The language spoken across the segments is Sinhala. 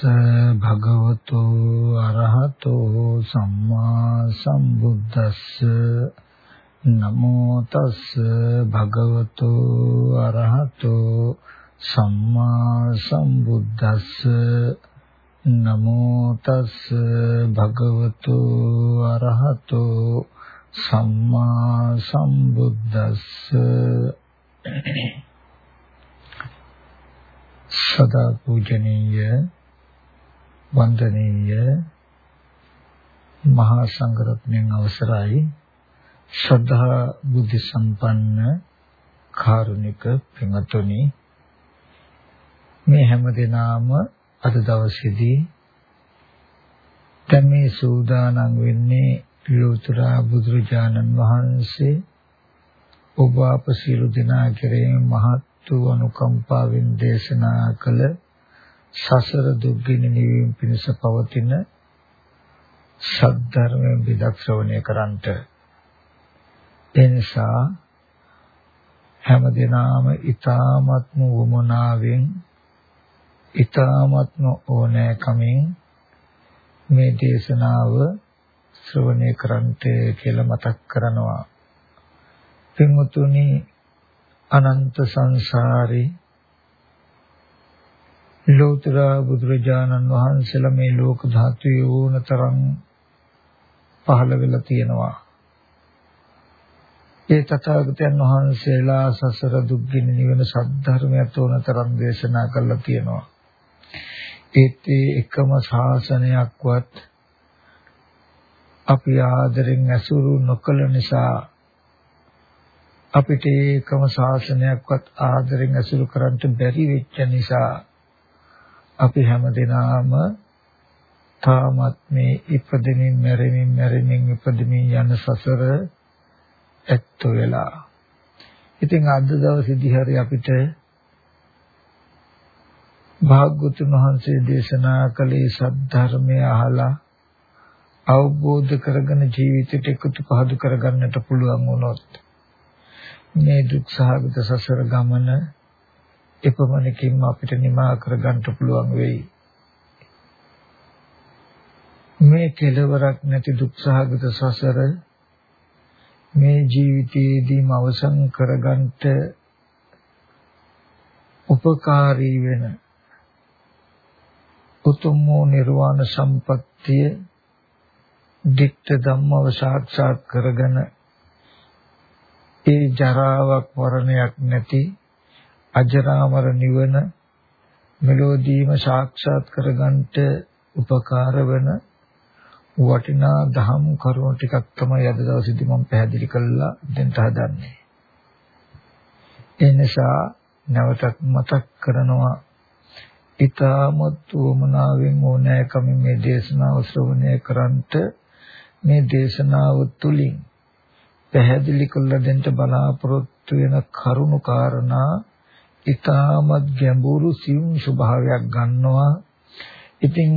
තස්ස භගවතු අරහතෝ සම්මා සම්බුද්දස්ස. නමෝ තස්ස භගවතු අරහතෝ සම්මා සම්බුද්දස්ස. නමෝ තස්ස භගවතු අරහතෝ සම්මා සම්බුද්දස්ස. සදා පූජනීය වන්දනීය මහා සංඝරත්නයන් අවසරයි. ශ්‍රද්ධා බුද්ධ සම්පන්න කාරුණික පින්වතුනි මේ හැම දිනාම අද දවසේදී දැන් මේ සූදානම් වෙන්නේ ලෝතුරා බුදුරජාණන් වහන්සේ ඔබ අප සියලු දෙනා කෙරෙහි මහත් වූ අනුකම්පාවෙන් දේශනා කළ සසර දුක්ගිනි නිවීම පිණිස පවතින සද්ධර්මයෙන් විදක් ශ්‍රවණය කරන්ට. එනිසා හැම දිනාම ඊ타ත්ම වමනාවෙන් ඊ타ත්ම ඕනෑකමින් මේ දේශනාව ශ්‍රවණය කරන්ට කියලා මතක් කරනවා. පින්වතුනි අනන්ත සංසාරේ ලෝතර බුදුරජාණන් වහන්සේලා මේ ලෝක ධාතුවේ ඕනතරම් පහළ වෙලා තියෙනවා. ඒ තථාගතයන් වහන්සේලා සසර දුක්ගින නිවන සද්ධර්මයට ඕනතරම් දේශනා කළා තියෙනවා. ඒත් එකම ශාසනයක්වත් අපි ආදරෙන් ඇසුරු නොකළ නිසා අපිට ඒකම ශාසනයක්වත් ආදරෙන් ඇසුරු කරන්න බැරි වෙච්ච නිසා අපි හැමදෙනාම තාමත් මේ ඉපදෙමින් මැරෙමින් මැරෙමින් ඉපදෙමින් යන සසර ඇත්ත වෙලා. ඉතින් අද දවසේදී හරි අපිට භාග්‍යතුන් වහන්සේ දේශනා කළේ සද්ධර්මය අහලා අවබෝධ කරගෙන ජීවිතයට එකතු පහදු කරගන්නට පුළුවන් වුණොත් මේ දුක් සහගත සසර ගමන එපමණකින්ම අපිට නිමා කරගන්න පුළුවන් වෙයි. මේ කෙලවරක් නැති දුක් සහගත සසර මේ ජීවිතයේදීම අවසන් කරගන්නට උපකාරී වෙන උතුම් නිර්වාණ සම්පත්තිය දික්ත ධම්මව සාක්ෂාත් කරගෙන ඒ ජරාවක් මරණයක් නැති අජරාමර නිවන මෙලෝදීම සාක්ෂාත් කරගන්නට උපකාර වෙන වටිනා දහම් කරුණු ටිකක් තමයි අද දවසේදී මම පැහැදිලි කරලා දෙන්න හදන්නේ. ඒ නිසා නැවතත් මතක් කරනවා ඊ타මත් උමනාවෙන් ඕනෑකමින් මේ දේශනාව ශ්‍රවණය කරන්ට මේ දේශනාව තුලින් පැහැදිලි කරලා දෙන්න බලාපොරොත්තු වෙන කරුණු කාරණා ඊටමත් ගැඹුරු සියුම් ස්වභාවයක් ගන්නවා. ඉතින්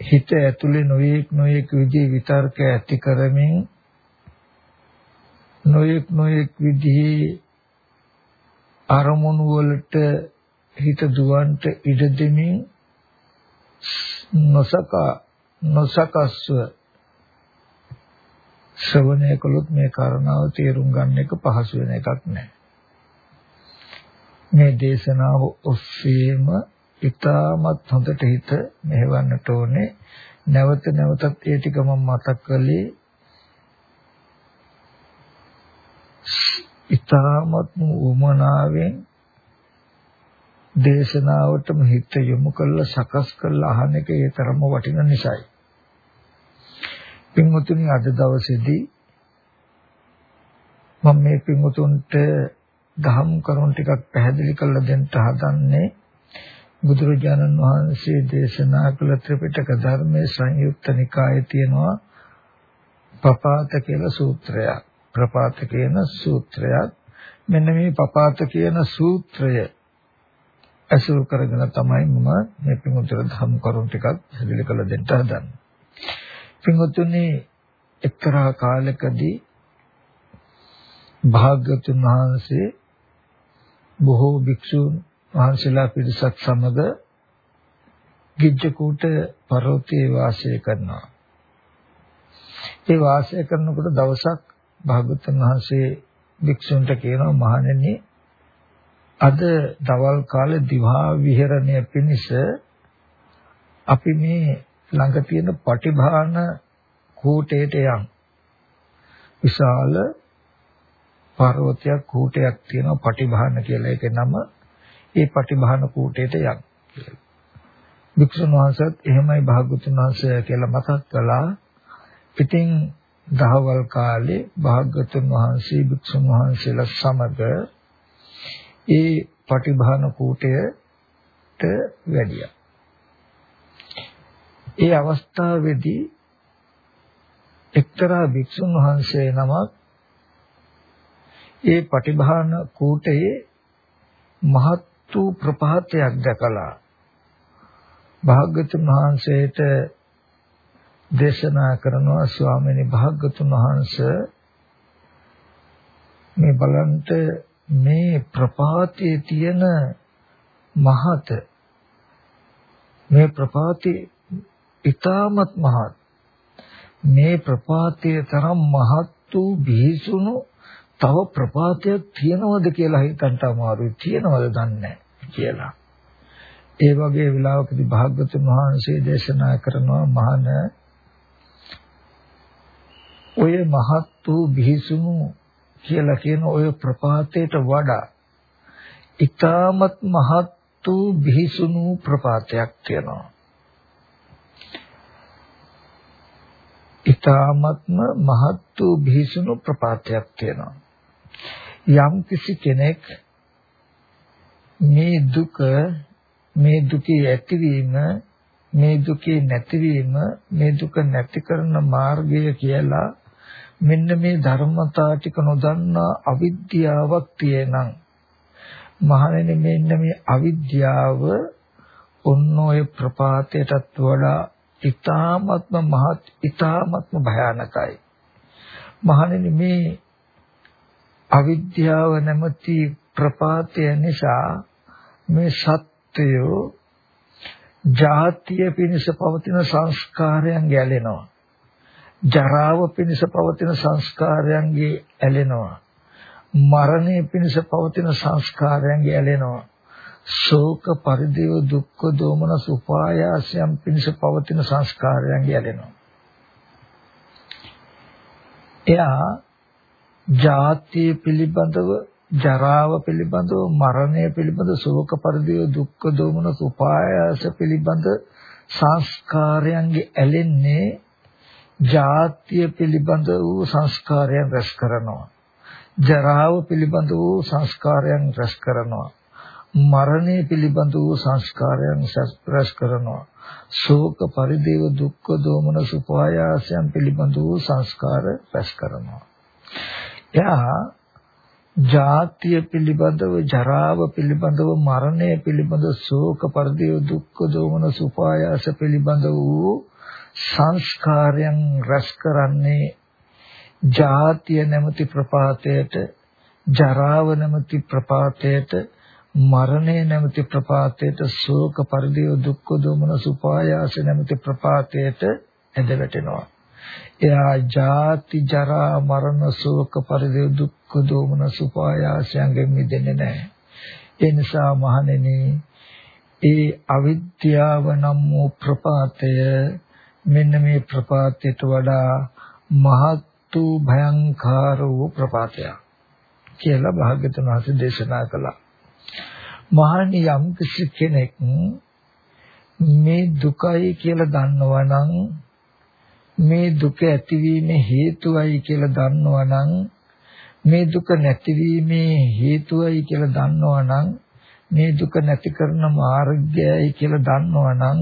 හිත ඇතුලේ නොයෙක් නොයෙක් විදිහේ විතර්ක ඇති කරමින් නොයෙක් නොයෙක් විදිහේ අරමුණු වලට හිත දුවන්ට ඉඩ දෙමින් නොසක නොසකස්ව ශ්‍රවණය කළොත් මේ කාරණාව තේරුම් ගන්න එක පහසු වෙන එකක් නෑ. මේ දේශනාව ඔස්සේම ඊටමත් හොඳට හිත මෙහෙවන්නට ඕනේ. නැවත නැවතත් ඒ ටික මම මතක් කළේ ඊටමත් උමනාවෙන් දේශනාවටම හිත යොමු කරලා සකස් කරලා අහන එක ඒ තරම්ම වටින නිසායි. පින්වතුනි අද දවසේදී මම මේ පින්වතුන්ට දහම් කරුණු ටිකක් පැහැදිලි කරලා දෙන්න හදන්නේ බුදුරජාණන් වහන්සේ දේශනා කළ ත්‍රිපිටක ධර්මයේ සංයුක්ත නිකායේ තියෙනවා පපාත කියලා සූත්‍රයක්. ප්‍රපාත කියන සූත්‍රයක්. මෙන්න මේ පපාත කියන සූත්‍රය අසුරු කරගෙන තමයි මම මේ පින්වතුන්ට දහම් කරුණු ටිකක් පැහැදිලි කරලා දෙන්න හදන්නේ. පින්වතුනි එක්තරා කාලයකදී භාග්‍යතුන් වහන්සේ බොහෝ භික්ෂුන් වහන්සේලා පිරිසක් සමග ගිජ්ජකූට පර්වතයේ වාසය කරනවා. ඒ වාසය කරනකොට දවසක් භාගතුන් වහන්සේ භික්ෂුන්ට කියනවා මහණෙනි අද දවල් කාලේ දිවා විහරණය පිණිස අපි මේ ළඟ තියෙන පටිභාන කූටේට යම් විශාල පර්වතයක් කූටයක් තියෙනවා පටිභාන කියලා. ඒකේ නම ඒ පටිභාන කූටේට යම් භික්ෂුන් වහන්සේත් එහෙමයි භාග්‍යතුන් වහන්සේ කියලා මතක් කළා. ඉතින් දහවල් කාලේ භාග්‍යතුන් වහන්සේ භික්ෂුන් වහන්සේලා සමග ඒ පටිභාන කූටයට වැඩියා. ඒ අවස්ථාවේදී එක්තරා භික්ෂුන් වහන්සේ නමක් ඒ පටිභාන කූටයේ මහත් වූ ප්‍රපාතයක් දැකලා භාග්‍යතුන් වහන්සේට දේශනා කරනවා ස්වාමීනි භාග්‍යතුන් වහන්සේ මේ බලන්ට මේ ප්‍රපාතයේ තියෙන මහත මේ ප්‍රපාතේ ඊටමත් මහත්. මේ ප්‍රපාතයේ තරම් මහත් වූ බිහිසුණු තව ප්‍රපාතයක් තියනවද කියලා හිතන්න අමාරුයි තියනවද දන්නේ කියලා ඒ වගේ වෙලාවකදී භාග්‍යතුන් වහන්සේ දේශනා කරනවා මහාන ඔය මහත් වූ බිහිසුණු කියලා කියන ඔය ප්‍රපාතයට වඩා ඊටමත් මහත් වූ බිහිසුණු ප්‍රපාතයක් තියෙනවා. ඊටමත්ම මහත් වූ බිහිසුණු ප්‍රපාතයක් තියෙනවා. යම් කිසි කෙනෙක් මේ දුක මේ දුකේ ඇතිවීම මේ දුකේ නැතිවීම මේ දුක නැති කරන මාර්ගය කියලා මෙන්න මේ ධර්මතා ටික නොදන්නා අවිද්‍යාවක් තියෙනම් මහණෙනි මෙන්න මේ අවිද්‍යාව ඔන්න ඔය ප්‍රපාතයටත් වඩා ඊ타ත්ම මහත් ඊ타ත්ම භයානකයි. මහණෙනි මේ අවිද්‍යාව නැමැති ප්‍රපාතය නිසා මේ සත්‍යය ජාතිය පිණිස පවතින සංස්කාරයන් ගැලෙනවා ජරාව පිණිස පවතින සංස්කාරයන්ගේ ඇලෙනවා. මරණය පිණිස පවතින සංස්කාරයන්ගේ ඇලෙනවා. ශෝක පරිදේව දුක්ඛ දෝමන සුපායාසයන් පිණිස පවතින සංස්කාරයන්ගේ ඇලෙනවා. එයා ජාතිය පිළිබඳව ජරාව පිළිබඳව මරණය පිළිබඳව ශෝක පරිදේව දුක්ඛ දෝමන සුපායාස පිළිබඳ සංස්කාරයන්ගේ ඇලෙන්නේ ජාතිය පිළිබඳ වූ සංස්කාරයන් රැස් කරනවා. ජරාව පිළිබඳ වූ සංස්කාරයන් රැස් කරනවා. මරණය පිළිබඳ වූ සංස්කාරයන් රැස් කරනවා. ශෝක පරිදේව දුක්ඛ දෝමන සුපායාසයන් පිළිබඳ වූ සංස්කාර රැස් කරනවා. එයා ජාතිය පිළිබඳව ජරාව පිළිබඳව මරණය පිළිබඳව ශෝක පරිදේව දුක්ඛ දෝමන සුපායාස පිළිබඳ වූ සංස්කාරයන් රැස් කරන්නේ ජාතිය නැමැති ප්‍රපාතයට ජරාව නැමැති ප්‍රපාතයට මරණය නැමැති ප්‍රපාතයට ශෝක පරිදේව දුක්ඛ දෝමන සුපායාස නැමැති ප්‍රපාතයට ඇද වැටෙනවා. එයා ජාති ජරා මරණ ශෝක පරිදේව දුක්ඛ දෝමන සුපායාසයන්ගෙන් මිදෙන්නේ නැහැ. ඒ නිසා මහණෙනි ඒ අවිද්‍යාව නම් වූ ප්‍රපාතය මෙන්න මේ ප්‍රපාතයට වඩා මහත් වූ භයංකාර වූ ප්‍රපාතයක් කියලා භාග්‍යතුන් වහන්සේ දේශනා කළා. මහණි යම් කිසි කෙනෙක් මේ දුකයි කියලා දන්නවනම් මේ දුක ඇතිවීමේ හේතුවයි කියලා දන්නවනම් මේ දුක නැතිවීමේ හේතුවයි කියලා දන්නවනම් මේ දුක නැති කරන මාර්ගයයි කියලා දන්නවනම්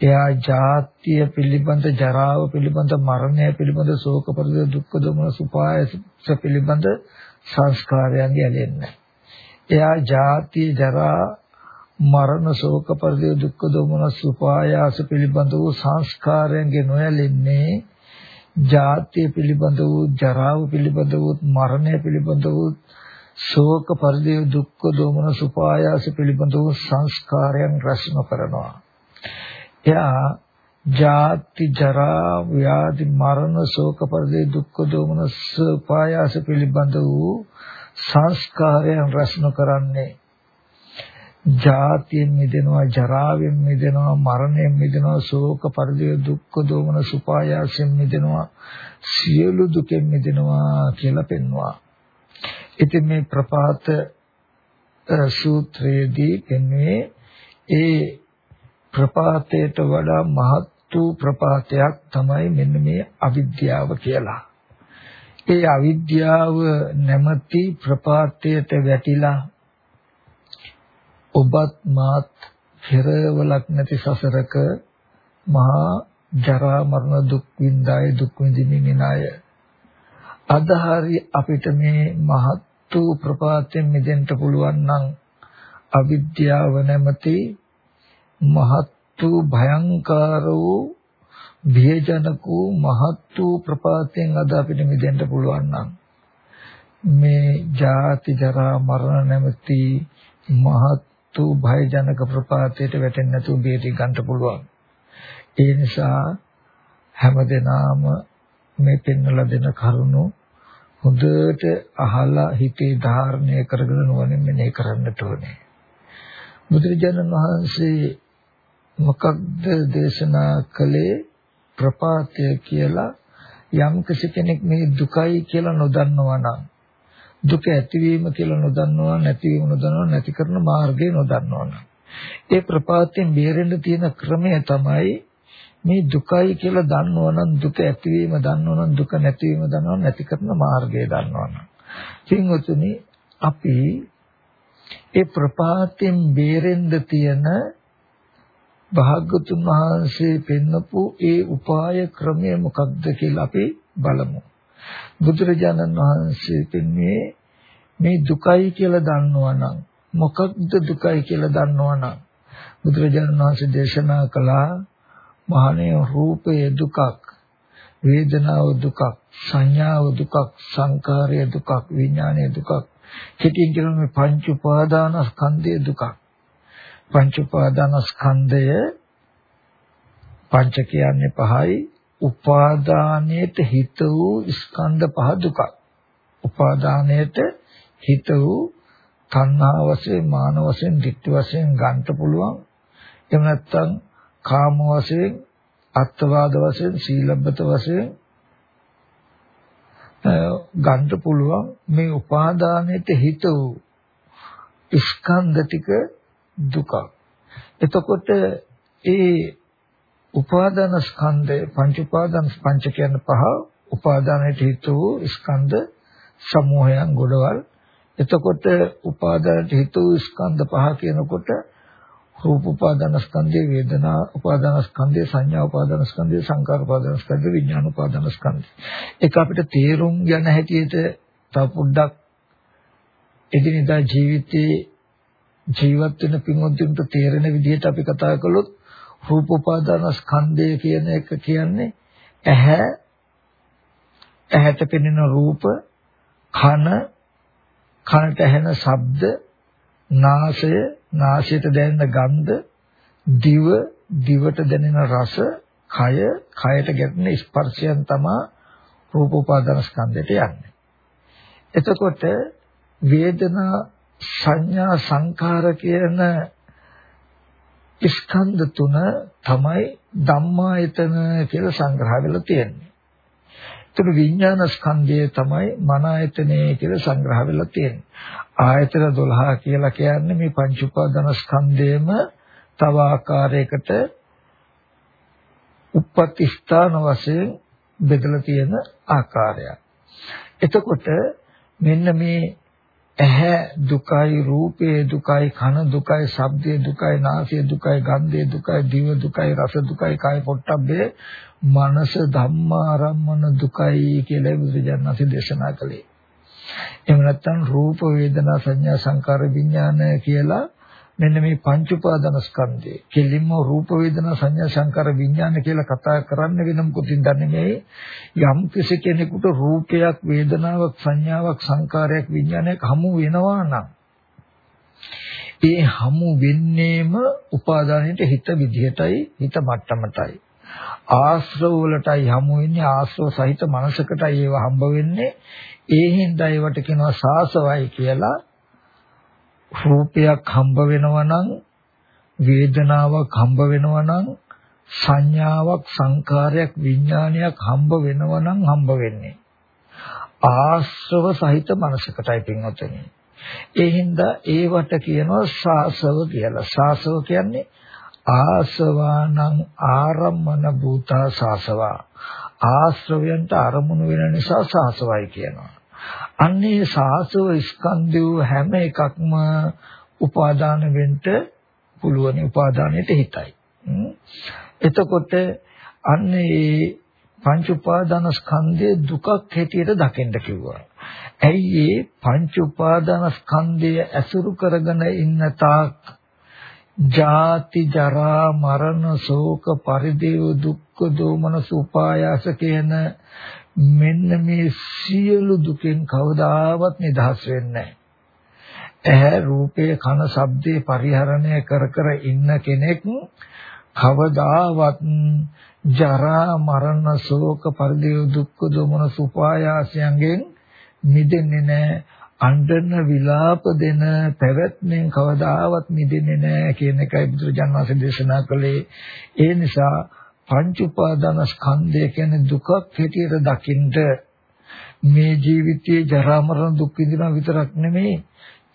එයා ජාතිය පිළිබඳ ජරාව පිළිබඳ මරණය පිළිබඳ ශෝක පරිද දුක්ඛ දොමන සුපායස පිළිබඳ සංස්කාරයන් ගැලෙන්නේ. එයා ජාතිය ජරා මරණ ශෝක පරිද දුක්ඛ දොමන සුපායාස පිළිබඳ වූ සංස්කාරයන්ගේ නොයැලෙන්නේ ජාතිය පිළිබඳ වූ ජරාව පිළිබඳ වූ මරණය පිළිබඳ වූ ශෝක පරිදේ දුක්ඛ දෝමන සුපායාස පිළිබඳ වූ සංස්කාරයන් රැස් නොකරනවා. එයා ජාති ජරා ව්‍යාධි මරණ ශෝක පරිදේ දුක්ඛ දෝමනස් පායාස පිළිබඳ වූ සංස්කාරයන් රැස්න කරන්නේ ජාතියෙන් මිදෙනවා ජරාවෙන් මිදෙනවා මරණයෙන් මිදෙනවා ශෝක පරිදේ දුක්ඛ දෝමන සුපායාසයෙන් මිදෙනවා සියලු දුකෙන් මිදෙනවා කියලා පෙන්වනවා ඉතින් මේ ප්‍රපාත සූත්‍රයේදී පෙන්වේ ඒ ප්‍රපාතයට වඩා මහත් වූ ප්‍රපාතයක් තමයි මෙන්න මේ අවිද්‍යාව කියලා. ඒ අවිද්‍යාව නැමැති ප්‍රපාතයට වැටිලා ඔබත් මාත් පෙරවලක් නැති සසරක මහා ජරා මරණ දුක් විඳාය දුක් විඳින්න ඉන අය. අද හරි අපිට මේ මහත් වූ ප්‍රපාතයෙන් මිදෙන්න පුළුවන් නම් අවිද්‍යාව නැමැති මහත් වූ භයංකාර වූ බියජනක වූ මහත් වූ ප්‍රපාතයෙන් අද අපිට මිදෙන්න පුළුවන් නම් මේ ජාති ජරා මරණ නැමැති මහත් වූ භයජනක ප්‍රපාතයට වැටෙන්නේ නැතුව බේරී ගන්න පුළුවන්. ඒ නිසා හැමදෙනාම මේ පෙන්වලා දෙන කරුණු හොඳට අහලා හිතේ ධාරණය කරගෙන නුවණින් මෙනෙහි කරන්නට ඕනේ. බුදුරජාණන් වහන්සේ මොකක්ද දේශනා කළේ ප්‍රපාතය කියලා යම් කෙනෙක් මේ දුකයි කියලා නොදන්නවා නම් දුක ඇතිවීම කියලා නොදන්නවා නැතිවීම නොදන්නවා නැති කරන මාර්ගය නොදන්නවා නම්. ඒ ප්‍රපාතයෙන් බේරෙන්න තියෙන ක්‍රමය තමයි මේ දුකයි කියලා දන්නවනම් දුක ඇතිවීම දන්නවනම් දුක නැතිවීම දන්නවනම් නැති කරන මාර්ගය දන්නවනම් පින්වතුනි අපි ඒ ප්‍රපාතයෙන් බේරෙන්න තියෙන භාග්‍යතුන් වහන්සේ පෙන්නපු ඒ උපාය ක්‍රමය මොකක්ද කියලා අපි බලමු. බුදුරජාණන් වහන්සේ පෙන්වන්නේ මේ දුකයි කියලා දන්නවනම් මොකක්ද දුකයි කියලා දන්නවනම් බුදුරජාණන් වහන්සේ දේශනා කළා මහණේ රූපය දුකක් වේදනාව දුකක් සංඥාව දුකක් සංකාරය දුකක් විඥානය දුකක් කෙටියෙන් කියනවා මේ පංච උපාදානස්කන්ධය දුකක්. පංච උපාදානස්කන්ධය පංච කියන්නේ පහයි. උපාදානයේට හිත වූ ස්කන්ධ පහ දුකක්. උපාදානයේට හිත වූ තණ්හා වශයෙන්, මාන වශයෙන්, ditthi වශයෙන් ගන්න පුළුවන්. එහෙම නැත්නම් කාම වශයෙන්, අත්වාද වශයෙන්, සීලබ්බත වශයෙන් ගන්න පුළුවන් මේ උපාදානයේට හිත වූ ස්කන්ධ ටික දුකක්. එතකොට ඒ උපාදාන ස්කන්ධය පංච උපාදාන පංච කියන පහ උපාදානයට හේතු වූ ස්කන්ධ සමූහයන් ගොඩවල්. එතකොට උපාදානයට හේතු වූ ස්කන්ධ පහ කියනකොට රූප උපාදාන ස්කන්ධය වේදනා උපාදාන ස්කන්ධය සංඥා උපාදාන ස්කන්ධය සංකාර උපාදාන ස්කන්ධය විඥාන උපාදාන ස්කන්ධය. ඒක අපිට තේරුම් ගන්න හැටියට තව පොඩ්ඩක් එදිනෙදා ජීවිතයේ ජීවත් වෙන පින්වත්තුන්ට තේරෙන විදිහට අපි කතා කළොත් රූප උපාදාන ස්කන්ධය කියන එක කියන්නේ ඇහැ ඇහැට පෙනෙන රූප කන කනට ඇහෙන ශබ්ද නාසය නාසයට දැනෙන ගන්ධ දිව දිවට දැනෙන රස කය කයට ගැටෙන ස්පර්ශයන් තමයි රූප උපාදාන ස්කන්ධයට යන්නේ. එතකොට වේදනා සංඥා සංකාර කියන ස්කන්ධ තුන තමයි ධම්මායතන කියලා සංග්‍රහ වෙලා තියෙන්නේ. ඒතර විඥාන ස්කන්ධය තමයි මන ආයතනය කියලා සංග්‍රහ වෙලා තියෙන්නේ. ආයතන 12 කියලා කියන්නේ මේ පංච උපාදාන ස්කන්ධයම තව ආකාරයකට උප්පත්ති ස්ථාන වශයෙන් බෙදලා තියෙන ආකාරයක්. එතකොට මෙන්න මේ ඇහැ දුකයි රූපේ දුකයි කන දුකයි ශබ්දේ දුකයි නාසය දුකයි ගන්ධේ දුකයි දිව දුකයි රස දුකයි කාය පොට්ටබ්බේ මනස ධම්මාරම්මන දුකයි කියලා බුදුරජාණන්සේ දේශනා කළේ. එහෙම නැත්නම් රූප වේදනා සංඥා සංකාර විඥාන කියලා මෙන්න මේ පංච උපාදාන ස්කන්ධය. කෙලින්ම රූප වේදනා සංඥා සංකාර විඥාන කියලා කතා කරන්න වෙන මොකදින් දන්නේ මේ යම් කෙනෙකුට රූපයක් වේදනාවක් සංඥාවක් සංකාරයක් විඥානයක් හමු වෙනවා නම් ඒ හමු වෙන්නේම උපාදානයට හිත විදිහටයි හිත මට්ටමටයි. ආශ්‍රව වලටයි හමු වෙන්නේ ආශ්‍රව සහිත මනසකටයි ඒව හම්බ වෙන්නේ. ඒ හින්දා ඒවට කියනවා සාසවයි කියලා. රූපයක් හම්බ වෙනවා නම් වේදනාවක් හම්බ වෙනවා නම් සංඥාවක් සංකාරයක් විඥානයක් හම්බ වෙනවා නම් හම්බ වෙන්නේ. ආශ්‍රව සහිත මනසකටයි පින්වතුනි. ඒ හින්දා ඒවට කියනවා සාසව කියලා. සාසව කියන්නේ ආසවානං ආරම්මන භූතා සාසවා. ආශ්‍රවයන්ට අරමුණු වෙන නිසා සාසවයි කියනවා. අන්නේ සාසව ස්කන්ධය හැම එකක්ම උපාදාන වෙන්න පුළුවන් උපාදානයට හිතයි. එතකොට අන්නේ පංච උපාදාන ස්කන්ධයේ දුකක් හැටියට දකින්න කිව්වා. ඇයි ඒ පංච උපාදාන ස්කන්ධය ඇසුරු කරගෙන ඉන්න තාක් ජාති ජරා මරණ ශෝක පරිදේව දුක්ඛ දෝමනස උපායාස කියන මෙන්න මේ සියලු දුකෙන් කවදාවත් නිදහස් වෙන්නේ නැහැ. රූපේ කන ශබ්දේ පරිහරණය කර කර ඉන්න කෙනෙක් කවදාවත් ජරා මරණ ශෝක පරිදේව දුක්ඛ දෝමනස උපායාසයන්ගෙන් මිදෙන්නේ නැහැ. අඬන විලාප දෙන පැවැත්මෙන් කවදාවත් මිදෙන්නේ නැහැ කියන එකයි බුදුරජාණන් වහන්සේ දේශනා කළේ. ඒ නිසා පංච උපාදාන ස්කන්ධය කියන්නේ දුකක් හැටියට දකින්න මේ ජීවිතයේ ජරා මරණ දුක් විඳිනා විතරක් නෙමෙයි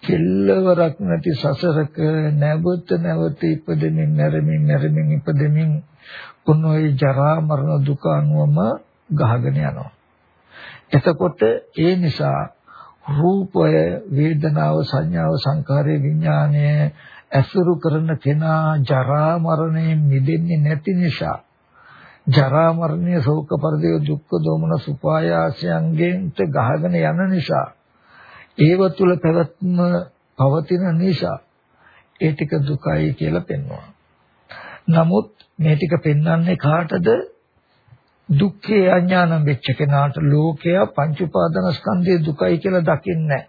කෙල්ලවරක් නැති සසරක නැවත නැවත ඉපදෙමින් නැරෙමින් නැරෙමින් ඉපදෙමින් උනෝයි ජරා මරණ දුක අනුවම ගහගෙන යනවා. එතකොට ඒ නිසා රූපය වේදනාව සංඥාව සංකාරය විඥානය ඇසුරු කරන කෙනා ජරා මරණයෙන් මිදෙන්නේ නැති නිසා ජරා මරණය ශෝක පරිදේ දුක්ඛ දෝමන සුපායාසයන්ගෙන් ගහගෙන යන නිසා ඒව තුල පැවැත්ම පවතින නිසා ඒ ටික දුකයි කියලා පෙන්වනවා. නමුත් මේ ටික පෙන්වන්නේ කාටද? දුක්ඛේ අඥානම් වෙච්ච කෙනාට ලෝකය පංච උපාදානස්කන්ධයේ දුකයි කියලා දකින්නේ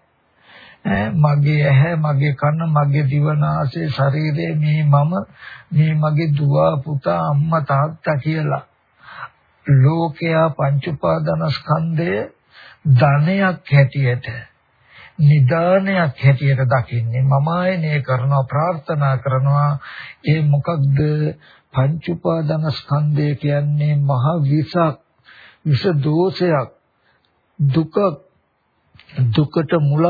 මගේ ඇහැ මගේ කන මගේ දිව නාසය ශරීරය මේ මම මේ මගේ දුව පුතා අම්මා තාත්තා කියලා ලෝකයා පංච උපාදානස්කන්ධය ධනයක් හැටියට නිදානයක් හැටියට දකින්නේ. මම ආයනය කරනවා ප්‍රාර්ථනා කරනවා. ඒ මොකක්ද? පංච උපාදානස්කන්ධය කියන්නේ මහ විසක් විස දෝෂයක් දුක දුකට මුල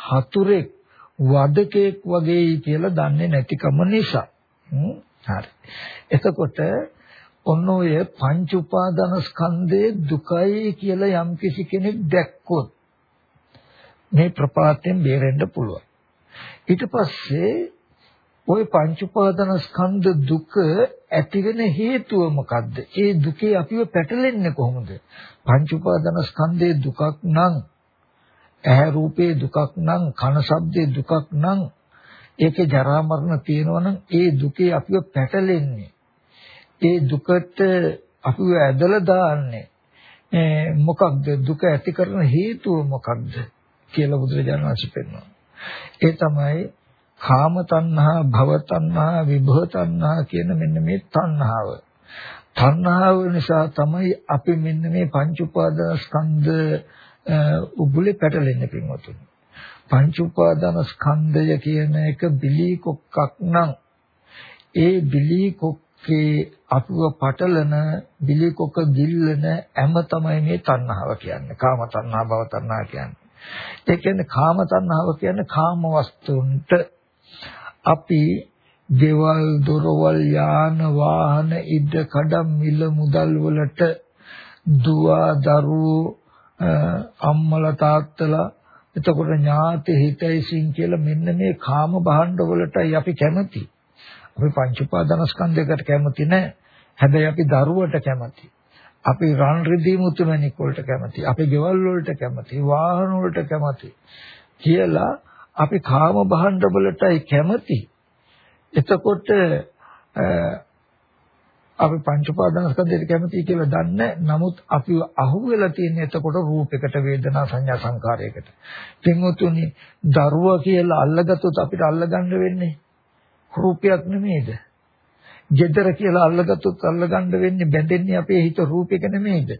හතුරෙක් වදකෙක් වගේ කියලා දන්නේ නැතිකම නිසා. හරි. එතකොට ඔන්න ඔය පංච උපාදාන ස්කන්ධයේ දුකයි කියලා යම් කිසි කෙනෙක් දැක්කොත් මේ ප්‍රපාතයෙන් බේරෙන්න පුළුවන්. ඊට පස්සේ ওই පංච උපාදාන ස්කන්ධ දුක ඇති වෙන හේතුව මොකද්ද? ඒ දුකේ අපිව පැටලෙන්නේ කොහොමද? පංච උපාදාන ස්කන්ධයේ දුකක් නම් ඇහැ රූපේ දුකක් නම් කන ශබ්දේ දුකක් නම් ඒකේ ජරා මරණ තියෙනවා නම් ඒ දුකේ අපිව පැටලෙන්නේ ඒ දුකට අපිව ඇදලා දාන්නේ මොකක්ද දුක ඇති කරන හේතුව මොකක්ද කියලා බුදුරජාණන් වහන්සේ පෙන්වනවා. ඒ තමයි කාම තණ්හා, භව තණ්හා, විභව තණ්හා කියන මෙන්න මේ තණ්හාව. තණ්හාව නිසා තමයි අපි මෙන්න මේ පංච උපාදාන ස්කන්ධ උගුලේ පැටලෙන්නේ පින්වතුනි. පංච උපාදාන ස්කන්ධය කියන එක බිලී කොක්කක් නම් ඒ බිලී කොක් ඒකේ අපව පටලන බිලිකොක ගිල්ලන හැම තමයි මේ තණ්හාව කියන්නේ. කාම තණ්හා භව තණ්හා කියන්නේ. ඒ කියන්නේ කාම තණ්හාව කියන්නේ කාම වස්තුන්ට අපි දේවල් දොරවල් යාන වාහන ඉද කඩම් මිල මුදල් වලට දුව දරුවෝ අම්මලා තාත්තලා එතකොට ඥාති හිතයිසින් කියලා මෙන්න මේ කාම භාණ්ඩ වලටයි අපි කැමති. අපි පංච උපාදානස්කන්ධයකට කැමති නැහැ. හැබැයි අපි දරුවට කැමති. අපි රන් රිදී මුතුමැණික් වලට කැමති. අපි ගෙවල් වලට කැමති. වාහන වලට කැමති. කියලා අපි කාම භාණ්ඩ වලටයි කැමති. එතකොට අපි පංච උපාදානස්කන්ධයට කැමතියි කියලා දන්නේ නමුත් අපි අහු වෙලා තියෙන එතකොට රූපයකට වේදනා සංඥා සංකාරයකට පින්වතුනි දරුවා කියලා අල්ලගත්තොත් අපිට අල්ලගන්න වෙන්නේ රූපයක් නෙමෙයිද gedara කියලා අල්ලගත්තොත් අල්ලගන්න වෙන්නේ බැඳෙන්නේ අපේ හිත රූපයක නෙමෙයිද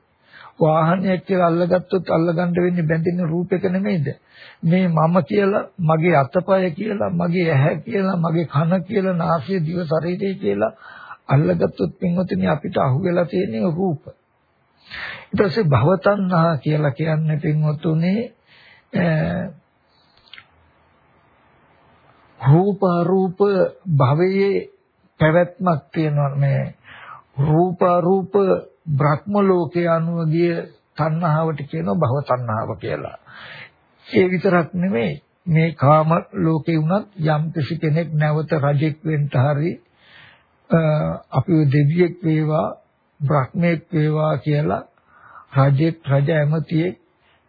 වාහනයක් කියලා අල්ලගත්තොත් අල්ලගන්න වෙන්නේ බැඳෙන්නේ රූපයක නෙමෙයිද මේ මම කියලා මගේ අතපය කියලා මගේ ඇහැ කියලා මගේ කන කියලා නාසය දිව ශරීරය කියලා අල්ලගත්තොත් පින්වතුනි අපිට අහුවෙලා තියෙන රූප. ඊට පස්සේ භවතණ්හා කියලා කියන්නේ පින්වතුනි රූප රූප භවයේ පැවැත්මක් තියෙනවා මේ රූප රූප බ්‍රහ්ම ලෝකයේ අනුව ගිය තණ්හාවට කියනවා භව තණ්හාව කියලා. ඒ විතරක් නෙමෙයි මේ කාම ලෝකේ වුණත් යම් කිසි කෙනෙක් නැවත රජෙක් වෙන්න හරි අපි දෙවියෙක් වේවා බ්‍රහ්මෙක් වේවා කියලා රජෙක් රජ ඇමතියෙක්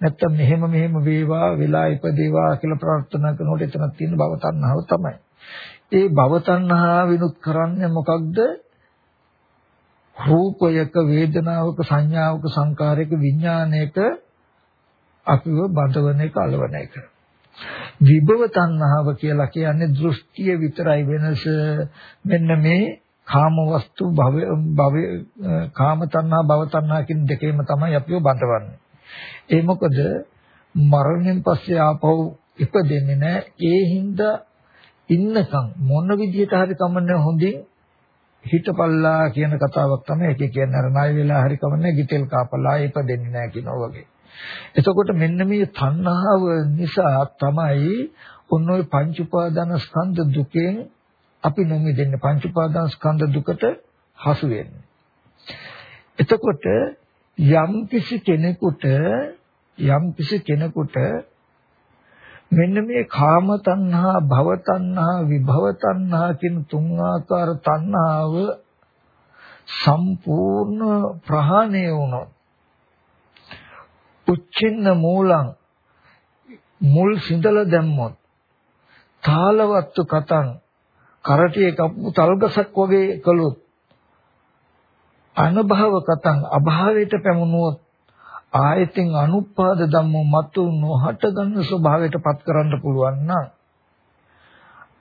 නැත්තම් මෙහෙම මෙහෙම වේවා වෙලා ඉපදේවා කියලා ප්‍රාර්ථනා කරනකොට එතනක් තියෙන භව තණ්හාව තමයි. ඒ භව තණ්හාවිනුත් කරන්නේ මොකක්ද? රූපයක වේදනාවක සංඥාවක සංකාරයක විඥානයක අපිව බඳවන එක අලවන එක. විභව තණ්හාව කියලා කියන්නේ දෘෂ්ටිය විතරයි වෙනස. මෙන්න මේ කාම වස්තු භව භව කාම තණ්හා භව තණ්හා කියන දෙකේම තමයි අපිව බඳවන්නේ. ඒ මොකද මරණයෙන් පස්සේ ආපහු ඉපදෙන්නේ නැහැ. ඒ හින්දා ඉන්නකම් මොන විදිහට හරි කමන්නේ හොඳින් හිතපල්ලා කියන කතාවක් තමයි ඒකේ කියන්නේ අර ණය වෙලා හරි කමන්නේ ගිතෙල් කාපලා ඉපදෙන්නේ නැහැ කියනවා වගේ. එතකොට මෙන්න මේ තණ්හාව නිසා තමයි ඔන්න ඔය පංච උපාදාන ස්කන්ධ දුකෙන් අපි නොමිදෙන්නේ පංච උපාදාන ස්කන්ධ දුකට හසු වෙන්නේ. එතකොට යම් කිසි කෙනෙකුට යම් කිසි කෙනෙකුට මෙන්න මේ කාම තණ්හා භව තණ්හා විභව තණ්හා කියන තුන් ආකාර තණ්හාව සම්පූර්ණ ප්‍රහාණය වුණොත් උච්චින්න මූලං මුල් සිඳලා දැම්මොත් තාලවත්තු කතං කරටියේ කප්පු තල්ගසක් වගේ කළොත් අනභව කතං අභාවයට පැමුණුවොත් ආයතින් අනුපාද ධම්මෝ මතු නොහට ගන්න ස්වභාවයට පත් කරන්න පුළුවන් නම්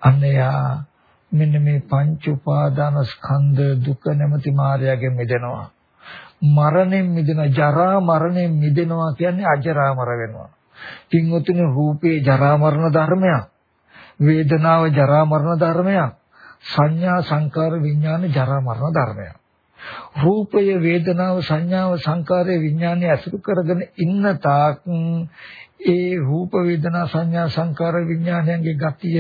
අන්නයා මෙන්න මේ පංච උපාදාන ස්කන්ධ දුක නැමැති මායාවෙන් මිදෙනවා මරණයෙන් මිදෙන ජරා මරණයෙන් මිදෙනවා කියන්නේ අජරාමර වෙනවා පින්වතුනි රූපේ ජරා මරණ ධර්මයක් වේදනාව ජරා මරණ ධර්මයක්. සංඥා සංකාර විඥාන ජරා මරණ ධර්මයක්. රූපය වේදනාව සංඥාව සංකාරය විඥානය අසුරු කරගෙන ඉන්න තාක් ඒ රූප වේදනා සංඥා සංකාර විඥානයන්ගේ ගතිය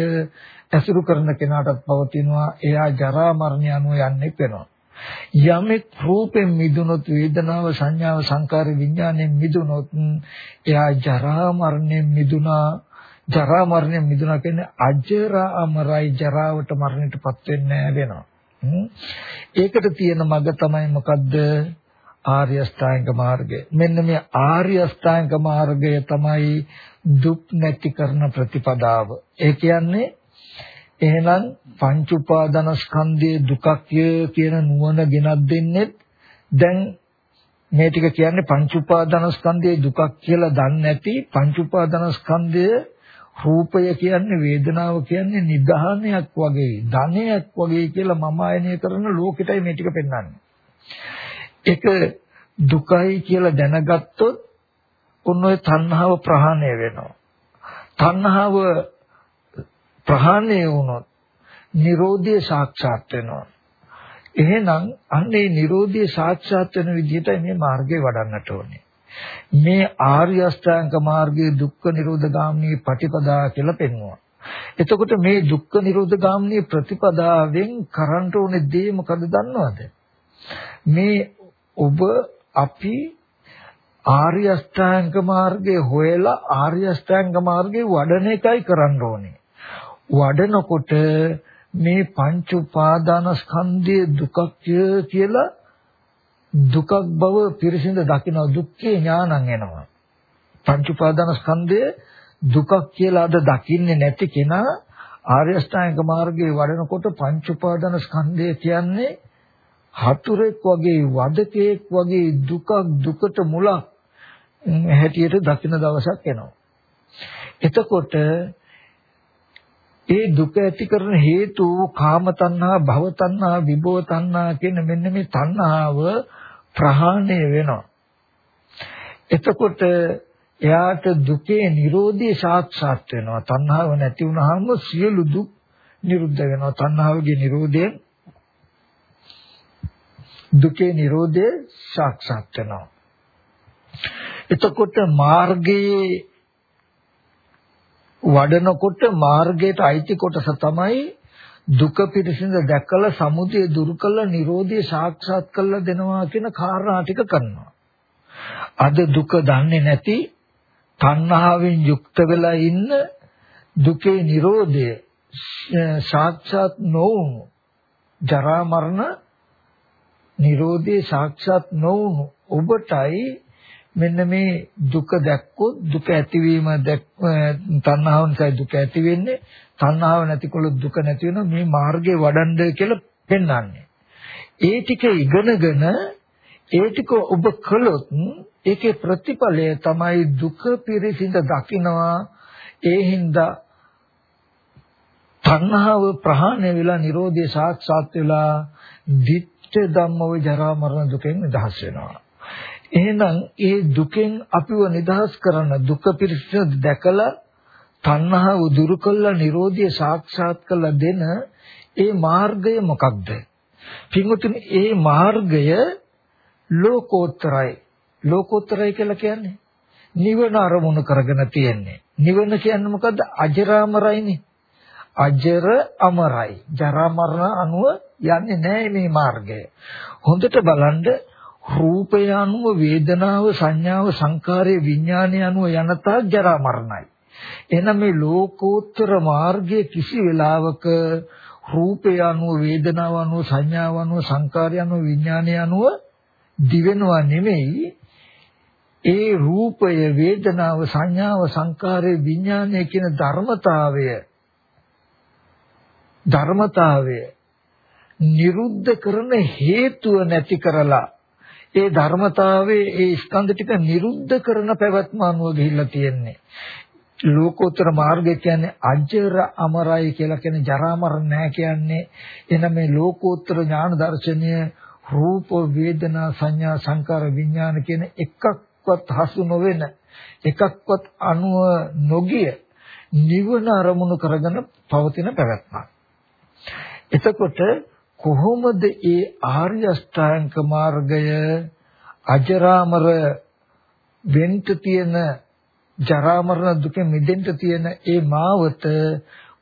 ඇසුරු කරන කෙනාටත් පවතිනවා. එයා ජරා මරණය අනුව යන්නේ වෙනවා යමෙක් රූපෙන් මිදුනොත් වේදනාව සංඥාව සංකාර විඥාණයෙන් මිදුනොත් එයා ජරා මරණයෙන් මිදුනා. ජරා මරණය මිදුණා කියන්නේ අජරා අමරයි ජරාවට මරණයටපත් වෙන්නේ වෙනවා. ඒකට තියෙන මඟ තමයි මොකද්ද? ආර්ය අෂ්ටාංග මාර්ගය. මෙන්න මේ ආර්ය අෂ්ටාංග මාර්ගය තමයි දුක් නැති කරන ප්‍රතිපදාව. ඒ කියන්නේ එහෙනම් පංච උපාදානස්කන්ධයේ දුකක් කියන නුවණ ගෙනත් දෙන්නේ දැන් මේ ටික කියන්නේ පංච උපාදානස්කන්ධයේ දුකක් කියලා දන්නේ නැති පංච උපාදානස්කන්ධය රූපය කියන්නේ වේදනාව කියන්නේ නිධානයක් වගේ ධනයක් වගේ කියලා මම ආයනය කරන ලෝකෙටයි මේ ටික පෙන්වන්නේ. ඒක දුකයි කියලා දැනගත්තොත් ඔන්න ඔය තණ්හාව ප්‍රහාණය වෙනවා. තණ්හාව ප්‍රහාණය වුණොත් Nirodhe සාක්ෂාත් වෙනවා. එහෙනම් අන්නේ Nirodhe සාක්ෂාත් වෙන විදිහටයි මේ මාර්ගය වඩන්නට ඕනේ. මේ ආර්ය අෂ්ටාංග මාර්ගයේ දුක්ඛ නිරෝධ ගාමිනී ප්‍රතිපදා කියලා පෙන්වනවා. එතකොට මේ දුක්ඛ නිරෝධ ගාමිනී ප්‍රතිපදාවෙන් කරන්න ඕනේ දේ මොකද දන්නවද? මේ ඔබ අපි ආර්ය අෂ්ටාංග මාර්ගයේ හොයලා ආර්ය අෂ්ටාංග මාර්ගයේ වඩන එකයි කරන්න ඕනේ. වඩනකොට මේ පංච උපාදානස්කන්ධයේ දුකක් කියලා දුකක් බව පිරිසිඳ දකින දුක්ඛේ ඥානං එනවා. පංච උපාදාන ස්කන්ධය දුකක් කියලා අද දකින්නේ නැති කෙනා ආර්ය අෂ්ටාංග මාර්ගයේ වඩනකොට පංච උපාදාන ස්කන්ධය කියන්නේ හතුරෙක් වගේ වදකෙක් වගේ දුකක් දුකට මුලක් හැටියට දකින දවසක් එනවා. එතකොට ඒ දුක ඇති කරන හේතු කාම තණ්හා, භව තණ්හා, විභව තණ්හා කියන මෙන්න මේ තණ්හාව ප්‍රහාණය වෙනවා. එතකොට එයාට දුකේ Nirodhi සාක්ෂාත් වෙනවා. තණ්හාව නැති වුනහම සියලු දුක් නිරුද්ධ වෙනවා. තණ්හාවගේ Nirodhayen දුකේ Nirodhe සාක්ෂාත් වෙනවා. එතකොට මාර්ගයේ වඩනකොට මාර්ගයට අයිති කොටස තමයි දුක පිරිසිඳ දැකලා සමුදය දුරු කළා Nirodhe සාක්ෂාත් කළා දෙනවා කියන කාරණා ටික කරනවා. අද දුක දන්නේ නැති තණ්හාවෙන් යුක්ත වෙලා ඉන්න දුකේ Nirodhe සාක්ෂාත් නොවුණු ජරා මරණ Nirodhe සාක්ෂාත් නොවුණු ඔබටයි මෙන්න මේ දුක දැක්කොත් දුක ඇතිවීම දැක් තණ්හාව නිසා දුක ඇති වෙන්නේ තණ්හාව නැතිකොලොත් දුක නැති වෙනවා මේ මාර්ගේ වඩන්න කියලා පෙන්වන්නේ. ඒ ටික ඉගෙනගෙන ඒ ටික ඔබ කළොත් ඒකේ ප්‍රතිඵලය තමයි දුක පිරිසිඳ දකින්නවා ඒ හින්දා තණ්හාව ප්‍රහාණය වෙලා Nirodhe සාක්ෂාත් වෙලා ditth ධම්මව ජරා මරණ දුකෙන් නිදහස් වෙනවා. එහෙනම් ඒ දුකෙන් අපිව නිදහස් කරන දුක පිරිසිදු දැකලා තණ්හාව දුරු කළා Nirodha සාක්ෂාත් කළ දෙන ඒ මාර්ගය මොකක්ද? පින්වතුනි ඒ මාර්ගය ලෝකෝත්තරයි. ලෝකෝත්තරයි කියලා කියන්නේ නිවන අරමුණු කරගෙන තියෙන්නේ. නිවන කියන්නේ මොකද්ද? අජරාමරයිනේ. අජර අමරයි. ජරා මරණ අනුව යන්නේ නැහැ මේ මාර්ගය. හොඳට බලන්න රූපය අනුව වේදනාව සංඥාව සංකාරය විඥානය අනුව යනතා ජරා මරණයි. එහෙනම් මේ ලෝකෝත්තර මාර්ගයේ කිසි වෙලාවක රූපය අනුව වේදනාව අනුව සංඥාව අනුව සංකාරය අනුව විඥානය අනුව දිවෙනවා නෙමෙයි ඒ රූපය වේදනාව සංඥාව සංකාරය විඥානය කියන ධර්මතාවය ධර්මතාවය නිරුද්ධ කරන හේතුව නැති කරලා ඒ ධර්මතාවයේ ඒ ස්කන්ධ ටික නිරුද්ධ කරන පැවැත්ම අනුව ගිහිල්ලා තියෙන්නේ. ලෝකෝත්තර මාර්ගය කියන්නේ අජර අමරයි කියලා කියන ජරා මරණ නැහැ කියන්නේ. එන මේ ලෝකෝත්තර ඥාන දර්ශනය රූප වේදනා සංඥා සංකාර විඥාන කියන එකක්වත් හසු නොවන එකක්වත් අනුව නොගිය නිවන අරමුණු කරගෙන පවතින පැවැත්මක්. එතකොට කොහොමද ඒ ආර්ය අෂ්ටාංග මාර්ගය අජරාමර වෙන්න තියෙන ජරා මරණ දුකෙන් මිදෙන්න තියෙන ඒ මාවත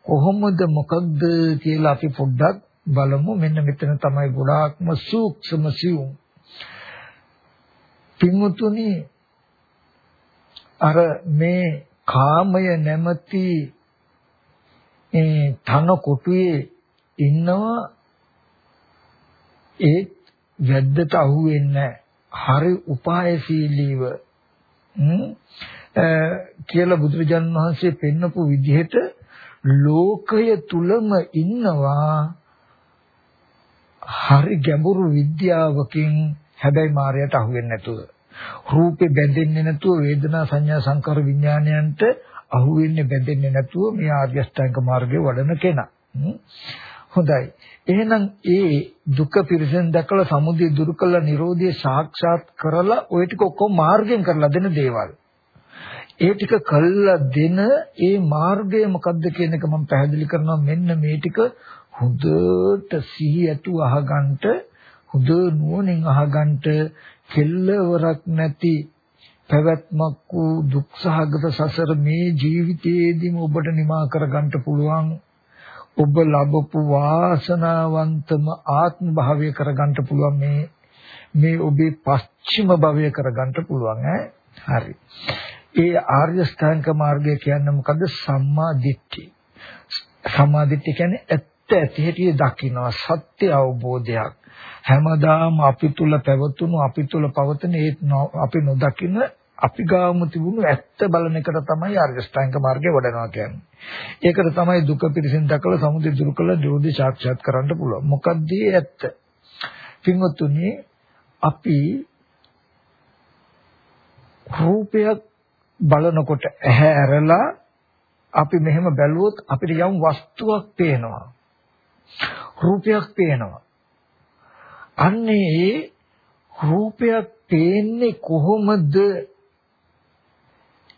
කොහොමද මොකක්ද කියලා අපි පොඩ්ඩක් බලමු. මෙන්න මෙතන තමයි ගොඩාක්ම සූක්ෂම සියුම්. පින්වතුනි අර මේ කාමය නැමැති ඒ තන කොටුවේ ඉන්නවා ඒත් වැද්දට අහු වෙන්නේ හරි උපායශීලීව කියලා බුදුරජාන් වහන්සේ පෙන්නපු විදිහට ලෝකය තුලම ඉන්නවා හරි ගැඹුරු විද්‍යාවකින් හැබැයි මායයට අහු වෙන්නේ නැතුව. රූපේ බැඳෙන්නේ නැතුව වේදනා සංඥා සංකාර විඥානයන්ට අහු වෙන්නේ බැඳෙන්නේ නැතුව මේ ආර්ය අෂ්ටාංග මාර්ගයේ වඩන කෙනා. හොඳයි. එහෙනම් ඒ දුක පිරිසෙන් දැකලා සමුදය දුරු කළා Nirodhe සාක්ෂාත් කරලා ওই ටික ඔක්කොම මාර්ගයෙන් කරලා දෙන දේවල්. ඒ ටික කළා දෙන ඒ මාර්ගය මොකද්ද කියන එක මම පැහැදිලි කරනවා මෙන්න මේ ටික හොඳට සිහි ඇතුව අහගන්නට හොඳ නුවණින් අහගන්නට කෙල්ලවරක් නැති පැවැත්මක් වූ දුක්සහගත සසර මේ ජීවිතයේදීම ඔබට නිමා කරගන්න පුළුවන් ඔබ ලැබපු වාසනාවන්තම ආත්ම භාවය කරගන්න පුළුවන් මේ මේ ඔබේ පස්චිම භවය කරගන්න පුළුවන් ඈ? හරි. ඒ ආර්ය ස්ථාංක මාර්ගය කියන්නේ මොකද්ද? සම්මා දිට්ඨි. සම්මා දිට්ඨි කියන්නේ ඇත්ත ඇති හැටි දකිනවා සත්‍ය අවබෝධයක්. හැමදාම අපි තුල පැවතුණු අපි තුල පවතින ඒ අපි නොදකින අපි ගාම තිබුණු ඇත්ත බලන එකට තමයි ආර්ය ශ්‍රැංග මාර්ගය වඩනවා කියන්නේ. ඒකට තමයි දුක පිරිසින් දකලා සමුදය දුරු කළ නිරෝධය සාක්ෂාත් කරන්න පුළුවන්. මොකක්ද ඇත්ත? පින්වතුනි අපි රූපයක් බලනකොට ඇහැ ඇරලා අපි මෙහෙම බැලුවොත් අපිට යම් වස්තුවක් පේනවා. රූපයක් පේනවා. අන්නේ ඒ රූපයක් පේන්නේ කොහොමද?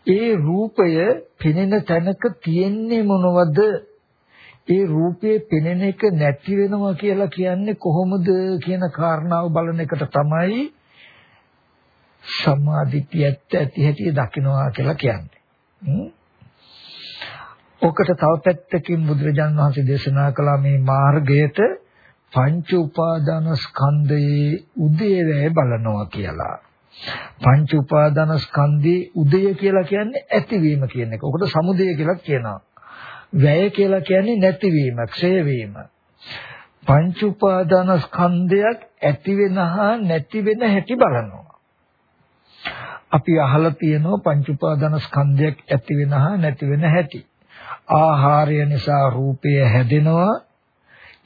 ඒ රූපය පෙනෙන තැනක තියෙන්නේ මොනවද? ඒ රූපේ පෙනෙන එක නැති වෙනවා කියලා කියන්නේ කොහොමද කියන කාරණාව බලන එකට තමයි සම්මාදිටියත් ඇති හැටි දකින්නවා කියලා කියන්නේ. ඔකට තව පැත්තකින් බුදුරජාන් වහන්සේ දේශනා කළා මේ මාර්ගයට පංච උපාදාන ස්කන්ධයේ උදේවැය බලනවා කියලා. පංච උපාදාන ස්කන්ධයේ උදය කියලා කියන්නේ ඇතිවීම කියන එක. ඔකට සමුදය කියලා කියනවා. වැය කියලා කියන්නේ නැතිවීම, ක්ෂය වීම. පංච උපාදාන ස්කන්ධයක් ඇති වෙන හා නැති වෙන හැටි බලනවා. අපි අහලා තියෙනවා පංච උපාදාන ස්කන්ධයක් ඇති වෙන හා නැති වෙන හැටි. ආහාරය නිසා රූපය හැදෙනවා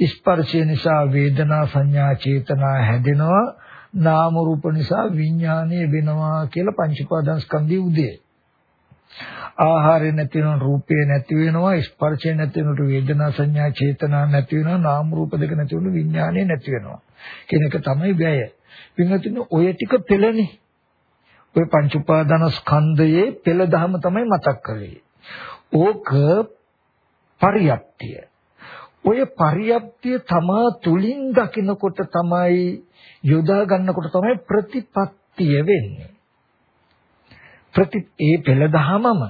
ස්පර්ශය නිසා වේදනා සංඥා චේතනා හැදෙනවා නාම රූප නිසා විඥානය වෙනවා කියලා පංච උපාදාන ස්කන්ධය උදේ ආහාරය නැති වෙනවා රූපය නැති වෙනවා ස්පර්ශය නැති වෙනකොට වේදනා සංඥා චේතනා නැති වෙනවා නාම රූප දෙක නැති වෙනකොට විඥානය නැති වෙනවා කියන එක තමයි වැය. පින්වතුනි ඔය ටික පෙළනේ. ඔය පංච උපාදාන ස්කන්ධයේ පෙළ දහම තමයි මතක් කරේ. ඕක පරියප්තිය. ඔය පරියප්තිය තමා තුලින් දකිනකොට තමයි යොදා ගන්නකොට තමයි ප්‍රතිපත්තිය වෙන්නේ. ප්‍රති ඒ පෙළ දහමම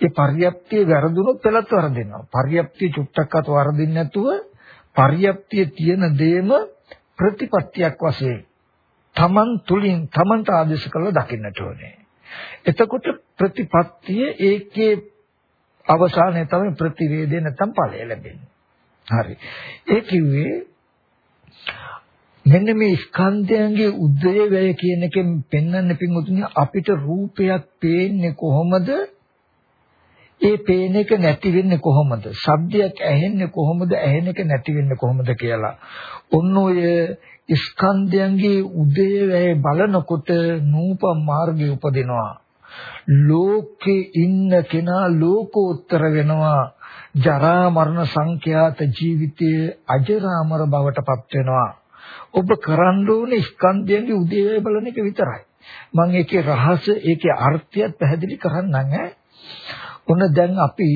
ඒ පරියප්තිය වැරදුනොත් පෙළත් වරදිනවා. පරියප්තිය චුට්ටක්වත් වරදින්නේ නැතුව පරියප්තිය තියෙන දේම ප්‍රතිපත්තියක් වශයෙන් තමන් තුලින් තමන්ට ආදේශ කරලා දකින්නට ඕනේ. එතකොට ප්‍රතිපත්තිය ඒකේ අවසානයේ තමයි ප්‍රතිවේදේ නැත්නම් ඵලය ලැබෙන්නේ. හරි. ඒ කිව්වේ මෙන්න මේ ස්කන්ධයන්ගේ උදය වැය කියන එකෙන් පෙන්වන්න පින්වතුනි අපිට රූපයක් පේන්නේ කොහොමද? ඒ පේන එක නැති වෙන්නේ කොහොමද? ශබ්දයක් ඇහෙන්නේ කොහොමද? ඇහෙන එක නැති වෙන්නේ කොහොමද කියලා. ඔන්න ඔය ස්කන්ධයන්ගේ උදය වැය බලනකොට නූප මාර්ගය උපදිනවා. ලෝකේ ඉන්න කෙනා ලෝකෝත්තර වෙනවා. ජරා මරණ සංඛ්‍යාත ජීවිතයේ අජරාමර බවට පත් වෙනවා. ඔබ කරන්න ඕනේ ස්කන්ධයන්ගේ උදේවැය බලන එක විතරයි. මම ඒකේ රහස, ඒකේ අර්ථයත් පැහැදිලි කරන්නම් ඈ. ඔන්න දැන් අපි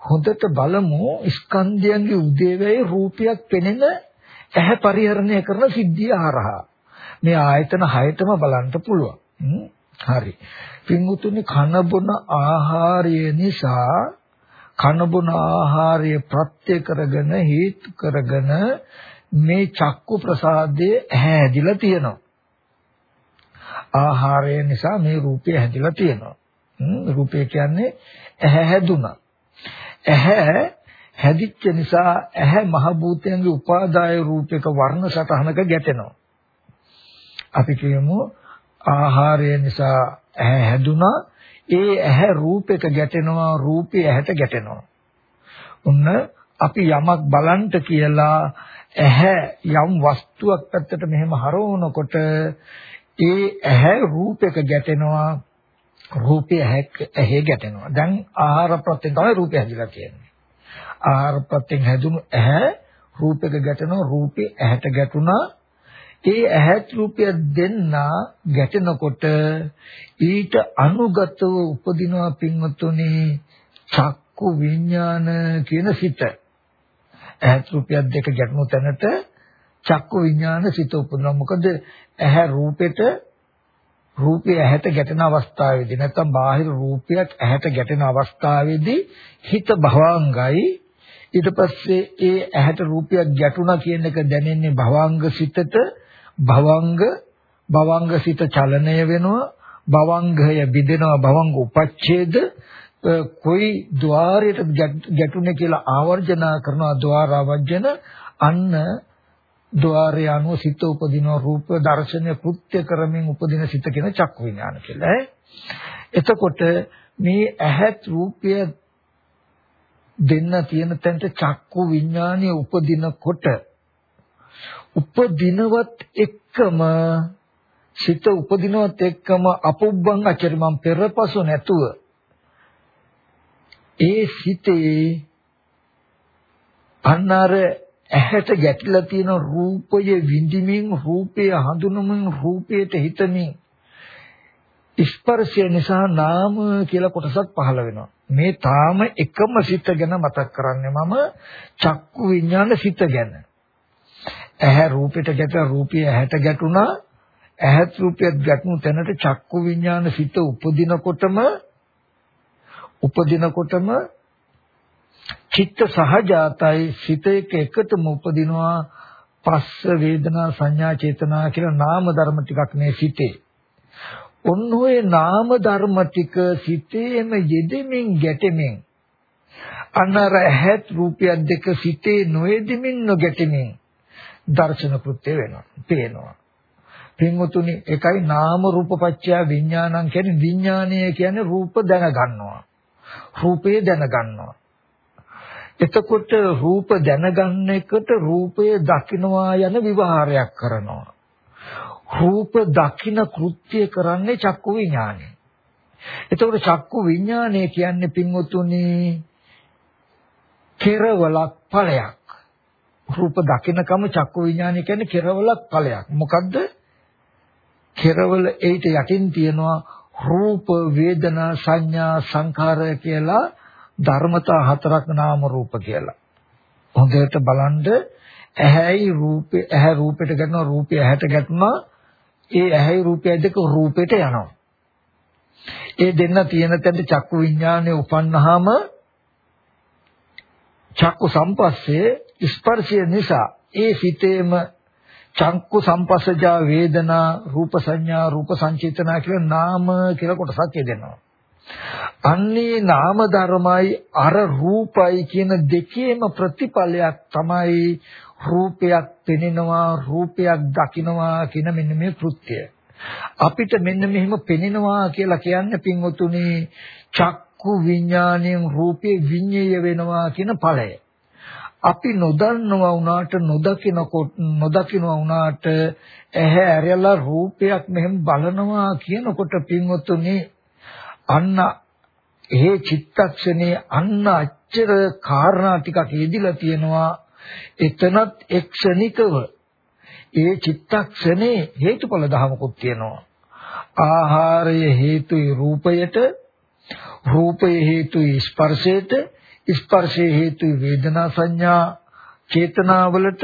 හොඳට බලමු ස්කන්ධයන්ගේ උදේවැය රූපයක් පෙනෙන ඇහැ පරිහරණය කරන සිද්ධිය හරහා. මේ ආයතන හයතම බලන්න පුළුවන්. හරි. පින්වුතුනි කන බොන ආහාරය නිසා කන බොන ආහාරය ප්‍රත්‍ය කරගෙන හේතු කරගෙන මේ චක්කු ප්‍රසාදයේ ඇහැ හැදිලා තියෙනවා. ආහාරය නිසා මේ රූපය හැදිලා තියෙනවා. රූපය කියන්නේ ඇහැ හැදුනා. ඇහැ හැදිච්ච නිසා ඇහැ මහ භූතයන්ගේ උපාදාය රූපයක වර්ණ සටහනක ගැටෙනවා. අපි කියමු ආහාරය නිසා ඇහැ හැදුනා ඒ ඇහැ රූපයක ගැටෙනවා රූපේ ඇහැට ගැටෙනවා. උන්න අපි යමක් බලන්ට කියලා ඇහැ යම් වස්තුවක් පැත්තට මෙහෙම හරවනකොට ඒ ඇහැ රූපයක ගැටෙනවා රූපය ඇහි ගැටෙනවා. දැන් ආහාර ප්‍රත්‍යයෙන් තමයි රූපය හැදිලා තියෙන්නේ. ආහාර ප්‍රත්‍යයෙන් හැදුණු ඇහැ රූපයක ගැටෙනවා රූපේ ඇහැට ගැටුණා ඒ ඇහත් රූපය දෙන්න ගැටෙනකොට ඊට අනුගතව උපදිනවා පින්වතුනි චක්කු විඥාන කියන සිත ඇහත් රූපයක් දෙක ගැටුණු තැනට චක්කු විඥාන සිත උපදිනවා. මොකද ඇහැ රූපෙට රූපය ඇහැට ගැටෙන අවස්ථාවේදී නැත්නම් බාහිර රූපයක් ඇහැට ගැටෙන අවස්ථාවේදී හිත භවංගයි. ඊට පස්සේ ඒ ඇහැට රූපයක් ගැටුණා කියන එක දැනෙන්නේ භවංග සිතට. භවංග භවංග සිත චලනය වෙනවා. භවංගය බිඳෙනවා. භවංග උපච්ඡේද. කොයි ద్వාරයට ගැටුනේ කියලා ආවර්ජනා කරනවා ద్వාරවජන අන්න ద్వාරය අනුව සිත උපදින රූප දර්ශනය කෘත්‍ය කරමින් උපදින සිත කියන චක්කු විඥාන කියලා. එතකොට මේ ඇහත් රූපය දෙන්න තියෙන තැනට චක්කු විඥානය උපදිනකොට උපදිනවත් එක්කම සිත උපදිනවත් එක්කම අපුබ්බං අචරිමන් පෙරපසු නැතුව ඒ සිතේ අන්නර ඇහැට ගැටිලා තියෙන රූපය විඳිමින් රූපය හඳුනමින් රූපයට හිතමින් ස්පර්ශය නිසා නාම කියලා කොටසක් පහළ වෙනවා. මේ තාම එකම සිත ගැන මතක් කරන්නේ මම චක්කු විඥාන සිත ගැන. ඇහැ රූපයට ගැට රූපය ඇහැට ගැටුණා ඇහත් රූපයත් ගැටුණු තැනට චක්කු විඥාන සිත උපදිනකොටම උපදිනකොටම චිත්ත සහජාතයි සිත එක එකටම උපදිනවා පස්ස වේදනා සංඥා චේතනා කියලා නාම ධර්ම ටිකක් මේ සිතේ. ඔන්න ඔය නාම ධර්ම ටික සිතේම යෙදෙමින් ගැටෙමින් අනර ඇහත් රූපයක් දෙක සිතේ නොයෙදෙමින් නොගැටෙමින් දර්ශන කෘත්‍ය වෙනවා. පේනවා. පින්වතුනි එකයි නාම රූප පත්‍ය විඥානං කියන්නේ විඥානය කියන්නේ රූප දැනගන්නවා. රූපය දැනගන්නවා. එතකොට රූප දැනගන්න එකට රූපය දකින්නවා යන විවහාරයක් කරනවා. රූප දකින්න කෘත්‍ය කරන්නේ චක්කු විඥානය. එතකොට චක්කු විඥානය කියන්නේ පින්වතුනි කෙරවලක් ඵලයක්. රූප දකින්නකම චක්කු විඥානය කියන්නේ කෙරවලක් ඵලයක්. මොකද්ද? කෙරවල ඒිට යටින් තියනවා රූප වේදනා සංඥා සංඛාර කියලා ධර්මතා හතරක් නාම රූප කියලා. හොඳට බලන්න ඇහැයි රූපේ ඇහැ රූපෙට ගැටෙනවා රූපය ඇහැට ගැටුණා ඒ ඇහැයි රූපය දෙක රූපෙට යනවා. ඒ දෙන්න තියෙන තැනට චක්කු විඥානය උපන්නාම චක්කු සම්පස්සේ ස්පර්ශය නිසා ඒ සිතේම චක්කු සම්පස්සජා වේදනා රූප සංඥා රූප සංචේතනා කියලා නාම කියලා කොටසක් යෙදෙනවා. අන්නේ නාම ධර්මයි අර රූපයි කියන දෙකේම ප්‍රතිඵලයක් තමයි රූපයක් පෙනෙනවා රූපයක් දකිනවා කියන මෙන්න මේ කෘත්‍යය. අපිට මෙන්න මෙහෙම පෙනෙනවා කියලා කියන්නේ පින්වතුනි චක්කු විඥාණයෙන් රූපේ විඤ්ඤය වෙනවා කියන ඵලය. අපි නොදන්නවා වුණාට නොදකිනකොට නොදකිනවා වුණාට ඇහැ ඇරලා රූපයක් මෙහෙම බලනවා කියනකොට පින්වතුනි අන්න ඒ චිත්තක්ෂණේ අන්න අච්චර කාරණා ටිකක් යෙදිලා තියෙනවා. එතනත් එක්ෂණිකව ඒ චිත්තක්ෂණේ හේතුඵල ධමකුත් තියෙනවා. ආහාරය හේතුයි රූපයට රූපය හේතුයි ස්පර්ශයට ස්පර්ශය හේතුයි වේදනා සංඥා චේතනාවලට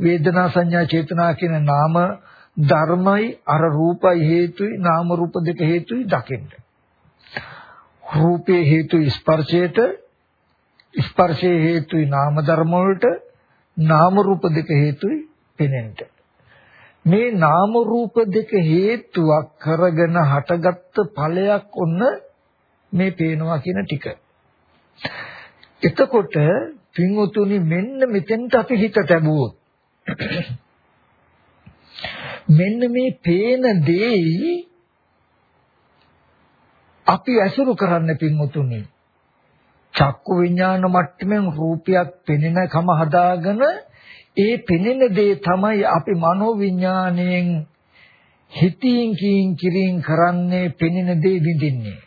වේදනා සංඥා චේතනා කියන නාම ධර්මයි අර රූපයි හේතුයි නාම රූප දෙක හේතුයි දකින්න. රූපේ හේතු ස්පර්ශයට ස්පර්ශයේ හේතුයි නාම ධර්ම වලට නාම රූප දෙක හේතුයි පෙනෙන්න මේ නාම රූප දෙක හේතුවක් කරගෙන හටගත්ත ඵලයක් ඔන්න මේ පේනවා කියන ටික. එතකොට පින්වතුනි මෙන්න මෙතෙන්ට අපි හිත තැබුවොත් මෙන්න මේ පේන දෙයි අපි ඇසුරු කරන්න පින්වතුනි. චක්කු විඥාන මට්ටමින් රූපයක් පෙනෙන කම හදාගෙන ඒ පෙනෙන දේ තමයි අපි මනෝ විඥාණයෙන් හිතින් කින් කිරින් කරන්නේ පෙනෙන දේ විඳින්නේ.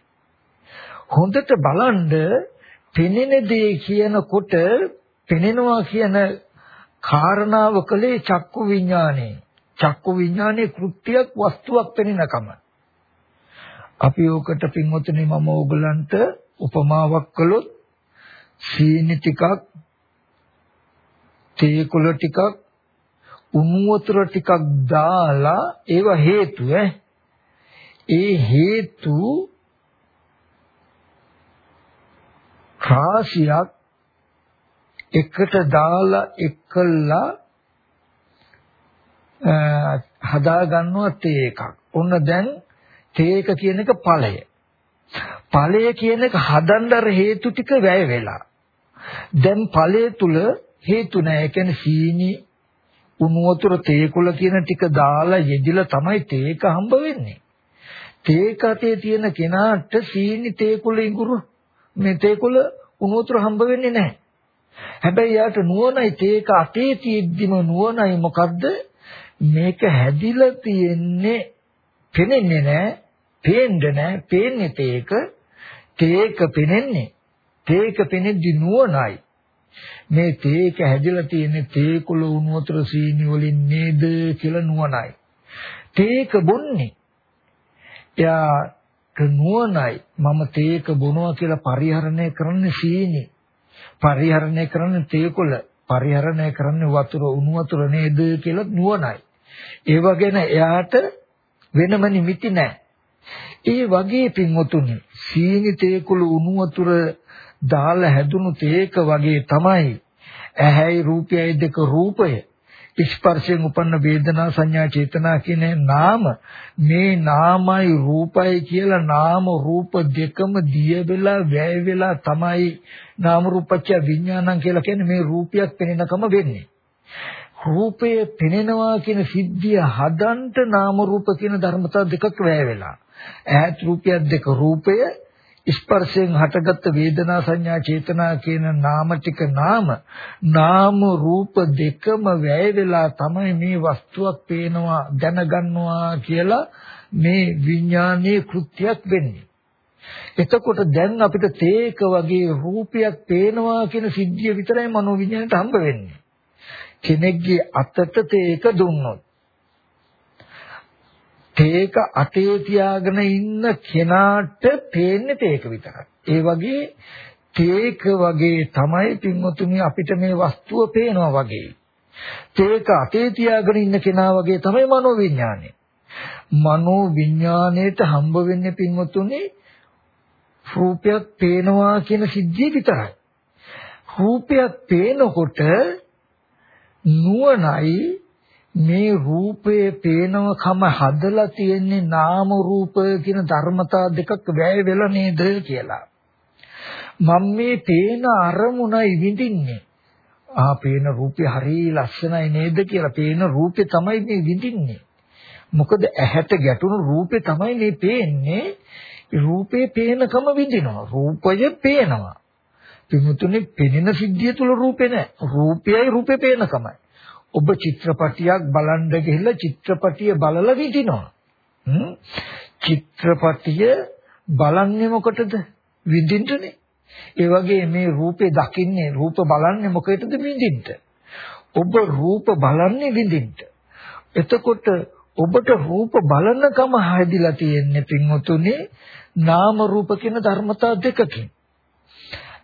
හොඳට බලන්න පෙනෙන දේ කියනකොට පෙනෙනවා කියන කාරණාව කලේ චක්කු විඥානේ. චක්කු විඥානේ කෘත්‍යයක් වස්තුවක් පෙනෙනකම අපි ඕකට පින්වතුනි මම ඕගලන්ට උපමාවක් කළොත් සීනි ටිකක් තේ කුල ටිකක් උණු වතුර ටිකක් දාලා ඒව හේතු ඈ. ඒ හේතු රාශියක් එකට දාලා එක්කලා හදා ගන්නවා තේ එකක්. ඔන්න දැන් තේක කියන එක ඵලය. ඵලය කියන එක හදන්න හේතු ටික වැය වෙලා. දැන් ඵලය තුල හේතු නැහැ. ඒ කියන්නේ සීනි උණු වතුර තේකුල කියන ටික දාලා යෙදිලා තමයි තේක හම්බ වෙන්නේ. තේක අතේ තියෙන කෙනාට සීනි තේකුල ඉඟුරු මේ තේකුල උණු වතුර හම්බ වෙන්නේ නැහැ. හැබැයි යාට නුවණයි තේක අතේ තියෙද්දිම නුවණයි මොකද්ද? මේක හැදිලා තියෙන්නේ පෙනෙන්නේ නැහැ, පේන්නේ නැහැ, පේන්නේ තේක, තේක පෙනෙන්නේ. තේක පෙනෙද්දි නුවණයි. මේ තේක හැදිලා තියෙන්නේ තේකුල උණු වතුර සීනි වලින් නේද කියලා නුවණයි. තේක බොන්නේ. එයාට නුවණයි මම තේක බොනවා කියලා පරිහරණය කරන්නේ සීනි. පරිහරණය කරන්නේ තේකුල. පරිහරණය කරන්නේ වතුර උණු වතුර නේද කියලා නුවණයි. ඒව ගැන එයාට වෙනම නිමිති නැහැ. ඒ වගේ පින්වතුනි සීනි තේකුළු උණු වතුර දාලා හැදුණු තේක වගේ තමයි ඇහැයි රූපයයි දෙක රූපය ස්පර්ශයෙන් උපන්න වේදනා සංඥා චේතනා කියන නාම මේ නාමයි රූපයි කියලා නාම රූප දෙකම දිය වෙලා වැය වෙලා තමයි නාම රූපච්ච විඥානං කියලා කියන්නේ මේ රූපයක් පෙනෙනකම වෙන්නේ. රූපය පෙනෙනවා කියන සිද්ධිය හදන්ට නාම රූප කියන ධර්මතා දෙකක් වැය වෙලා. ඈත් රූපයක් දෙක රූපය ස්පර්ශයෙන් හටගත්ත වේදනා සංඥා චේතනා කියන නාම ටික නාම නාම රූප දෙකම වැය වෙලා තමයි මේ වස්තුවක් පේනවා දැනගන්නවා කියලා මේ විඥානීය කෘත්‍යයක් වෙන්නේ. එතකොට දැන් අපිට තේක වගේ රූපයක් පේනවා කියන සිද්ධිය විතරයි මනෝ විඥාණයට හම්බ වෙන්නේ. කෙනෙක්ගේ අතට තේක දුන්නොත් තේක අතේ තියාගෙන ඉන්න කෙනාට පේන්නේ තේක විතරයි. ඒ වගේ තේක වගේ තමයි පින්වතුනි අපිට මේ වස්තුව පේනවා වගේ. තේක අතේ තියාගෙන ඉන්න කෙනා වගේ තමයි මනෝ විඥානය. මනෝ විඥාණයට හම්බ වෙන්නේ පින්වතුනි රූපයක් පේනවා කියන සිද්ධිය විතරයි. රූපයක් පේනකොට නුවණයි මේ රූපයේ පේනවකම හදලා තියෙන්නේ නාම රූප කියන ධර්මතා දෙකක් වැය වෙලා නේද කියලා. මම මේ පේන අරමුණයි විඳින්නේ. ආ පේන රූපේ හරි ලස්සනයි නේද කියලා පේන රූපේ තමයි මේ විඳින්නේ. මොකද ඇහැට ගැටුණු රූපේ තමයි මේ පේන්නේ. රූපේ පේනකම විඳිනවා. රූපය පේනවා. පිමුතුනේ පෙනෙන සිද්ධිය තුල රූපේ නැහැ. රූපයයි රූපේ පේනකමයි. ඔබ චිත්‍රපටියක් බලන්න ගිහිල්ලා චිත්‍රපටිය බලලා විඳිනවා. චිත්‍රපටිය බලන්නේ මොකටද? විඳින්නනේ. ඒ වගේ මේ රූපේ දකින්නේ රූප බලන්නේ මොකටද විඳින්න. ඔබ රූප බලන්නේ විඳින්න. එතකොට ඔබට රූප බලනකම හැදිලා තියෙන්නේ පින්වතුනි නාම රූප කියන ධර්මතා දෙකකින්.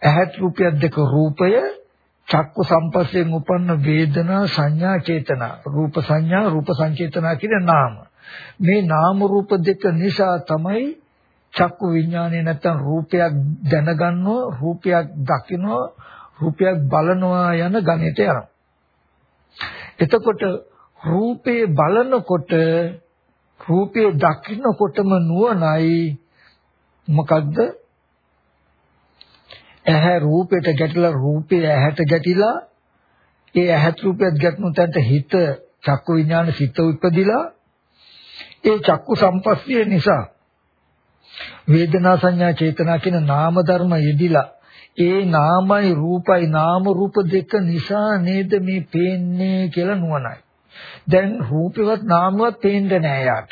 ඇහත් රූපයක් දෙක රූපය චක්කු සම්පස්යෙන් උපන්න වේදනා සංඥා චේතනා. රූප සංඥා රූප සංචේතනා කියන නාම. මේ නාම රූප දෙක නිසා තමයි චක්කු විඥානේ නැත්තම් රූපයක් දැනගන්නවා රූපයක් දකිනවා රූපයක් බලනවා යන ගණිතය යනවා. එතකොට රූපේ බලනකොට රූපේ දකින්නකොටම නුවණයි මොකද්ද? ඇහැ රූපයට ගැටිලා රූපය ඇහැට ගැටිලා ඒ ඇහත් රූපයත් ගැටුණු තැනට හිත චක්කු විඥාන සිත උපදිලා ඒ චක්කු සම්පස්සිය නිසා වේදනා සංඥා චේතනා කියන නාම ධර්ම යෙදිලා ඒ නාමයි රූපයි නාම රූප දෙක නිසා නේද මේ පේන්නේ කියලා නුවණයි. දැන් රූපෙවත් නාමවත් පේන්නේ නැහැ යාට.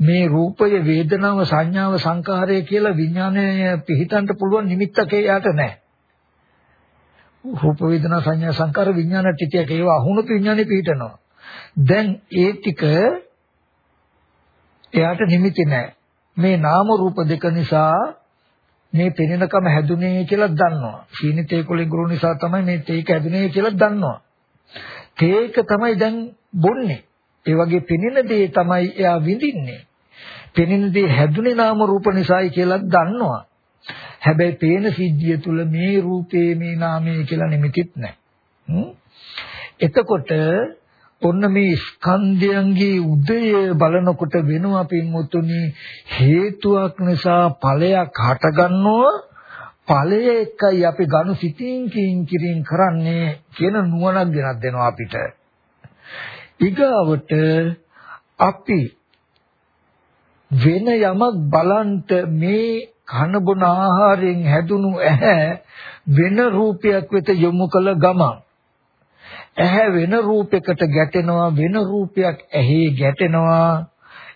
මේ රූපය වේදනාව සංඥාව සංකාරය කියලා විඥානය පිහිටන්න පුළුවන් නිමිත්තක එයාට නැහැ. රූප වේදනා සංඥා සංකාර විඥාන ටිකක ඒවා අහුණු විඥානෙ පිහිටනවා. දැන් ඒ ටික එයාට නිමිති නැහැ. මේ නාම රූප දෙක නිසා මේ පෙනෙනකම හැදුනේ කියලා දන්නවා. සීනිතේ කුලින් ගුරු නිසා තමයි මේ තේක හැදුනේ කියලා දන්නවා. තේක තමයි දැන් බොන්නේ. ඒ වගේ පෙනෙන දේ තමයි එයා විඳින්නේ. පෙනෙන දේ හැදුනේ නාම රූප නිසායි කියලා දන්නවා. හැබැයි පේන සිද්ධිය තුල මේ රූපේ මේ නාමයේ කියලා නිමිතිත් නැහැ. එතකොට ඔන්න මේ ස්කන්ධයන්ගේ උදය බලනකොට වෙනවා පින්වතුනි හේතුවක් නිසා ඵලයක් හටගන්නවා ඵලය එකයි අපි ගනු සිතින් කින් කිරින් කරන්නේ කියන නුවණක් ගෙනත් දෙනවා අපිට ඊගාවට අපි වෙන යමක් බලන්ට මේ කන බොන ආහාරයෙන් හැදුණු ඇහැ වෙන රූපයක් වෙත යොමු කළ ගමන් ඇහැ වෙන රූපයකට ගැටෙනවා වෙන රූපයක් ඇහි ගැටෙනවා.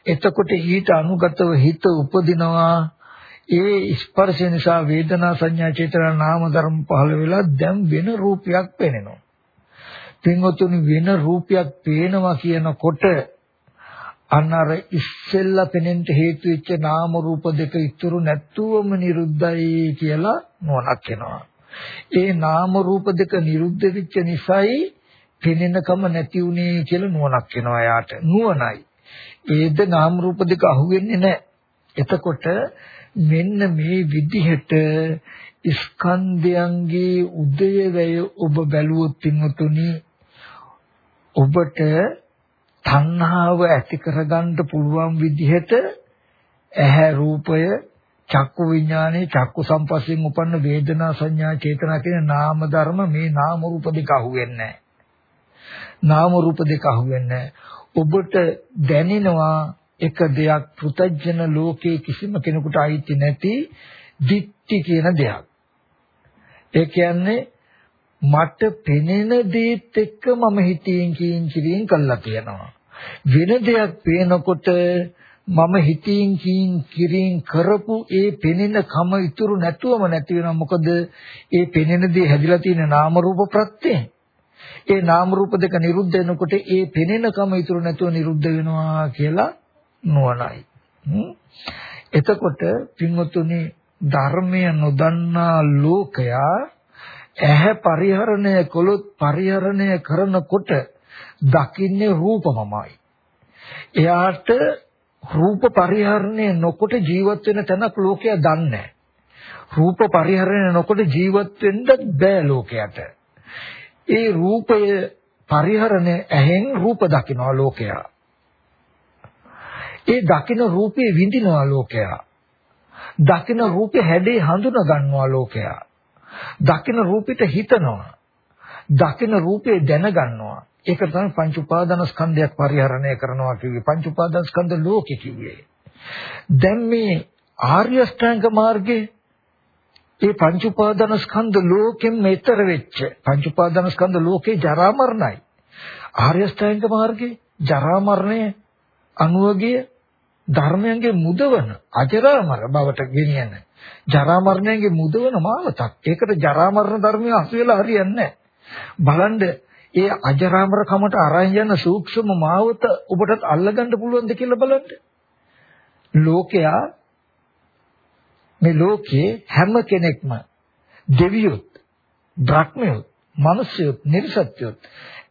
එතකොට ඊට අනුගතව හිත උපදිනවා. ඒ ස්පර්ශ නිසා වේදනා සංඥා චේතනා නාම ධර්ම පහළ වෙලා දැන් වෙන රූපයක් පෙනෙනවා. පින්වතුනි වෙන රූපයක් පේනවා කියනකොට අන්න අර ඉස්සෙල්ලා පෙනෙන්න හේතු වෙච්ච නාම රූප දෙක ඉතුරු නැත්තුවම නිරුද්ධයි කියලා නුවණක් එනවා. ඒ නාම රූප දෙක නිරුද්ධ වෙච්ච නිසායි පෙනෙනකම නැති උනේ කියලා නුවණක් එනවා යාට. නුවණයි. ඒද නාම රූප දෙක අහුවෙන්නේ නැහැ. එතකොට මෙන්න මේ විදිහට ස්කන්ධයන්ගේ උදයවැය ඔබ බැලුවොත් පින්වතුනි ඔබට තණ්හාව ඇති කරගන්න පුළුවන් විදිහට ඇහැ රූපය චක්කු විඥානේ චක්කු සම්පස්යෙන් උපන්න වේදනා සංඥා චේතනා කියන නාම ධර්ම මේ නාම රූප දෙක අහුවෙන්නේ නාම රූප දෙක අහුවෙන්නේ ඔබට දැනෙනවා එක දෙයක් පෘතජන ලෝකයේ කිසිම කෙනෙකුට අයිති නැති දික්ටි කියන දෙයක්. ඒ කියන්නේ මට පෙනෙන දේත් එක්ක මම හිතින් කියින් කියින් කළා කියනවා. වෙන දෙයක් පේනකොට මම හිතින් කියින් කියින් කරපු ඒ පෙනෙන කම ඉතුරු නැතුවම නැති වෙනවා. මොකද ඒ පෙනෙන දේ හැදිලා තියෙන නාම රූප ප්‍රත්‍යයෙන්. ඒ නාම රූප දෙක නිරුද්ධ වෙනකොට ඒ පෙනෙන කම ඉතුරු නැතුව නිරුද්ධ වෙනවා කියලා නුවණයි. එතකොට පින්වතුනි ධර්මය නොදන්නා ලෝකයා ඇහැ පරිහරණය කළොත් පරිහරණය කරනකොට දකින්නේ රූපමමයි. එයාට රූප පරිහරණය නොකොට ජීවත් වෙන තැනක් ලෝකයා දන්නේ රූප පරිහරණය නොකොට ජීවත් වෙන්න බෑ ලෝකයට. ඒ රූපය පරිහරණය ඇහෙන් රූප දකිනවා ලෝකයා. ඒ දකින රූපේ විඳිනවා ලෝකයා. දකින රූපේ හැඩේ හඳුනා ගන්නවා ලෝකයා. දකින රූපෙට හිතනවා. දකින රූපේ දැනගන්නවා. ඒක තමයි පංච උපාදානස්කන්ධයක් පරිහරණය කරනවා කිව්වේ. පංච උපාදානස්කන්ධ ලෝකෙ කිව්වේ. දැන් මේ ආර්ය අෂ්ටාංග මාර්ගයේ ඒ පංච උපාදානස්කන්ධ ලෝකෙන් මෙතර වෙච්ච පංච උපාදානස්කන්ධ ලෝකේ ජරා මරණයි. ආර්ය අෂ්ටාංග මාර්ගයේ ජරා මරණය අනුවගිය ධර්මයන්ගේ මුදවන අජරාමර බවට ගෙනියන ජරා මරණයන්ගේ මුදවන මාවතක්. ඒකට ජරා මරණ ධර්මය අසු වෙලා හරියන්නේ බලන්න ඒ අජරාමර කමට අරන් යන සූක්ෂම මාවත ඔබට අල්ලගන්න පුළුවන්ද කියලා බලන්න. ලෝකයා මේ ලෝකේ හැම කෙනෙක්ම දෙවියොත්, බ්‍රහ්මයොත්, මිනිස්යොත්, නිර්සත්‍යොත්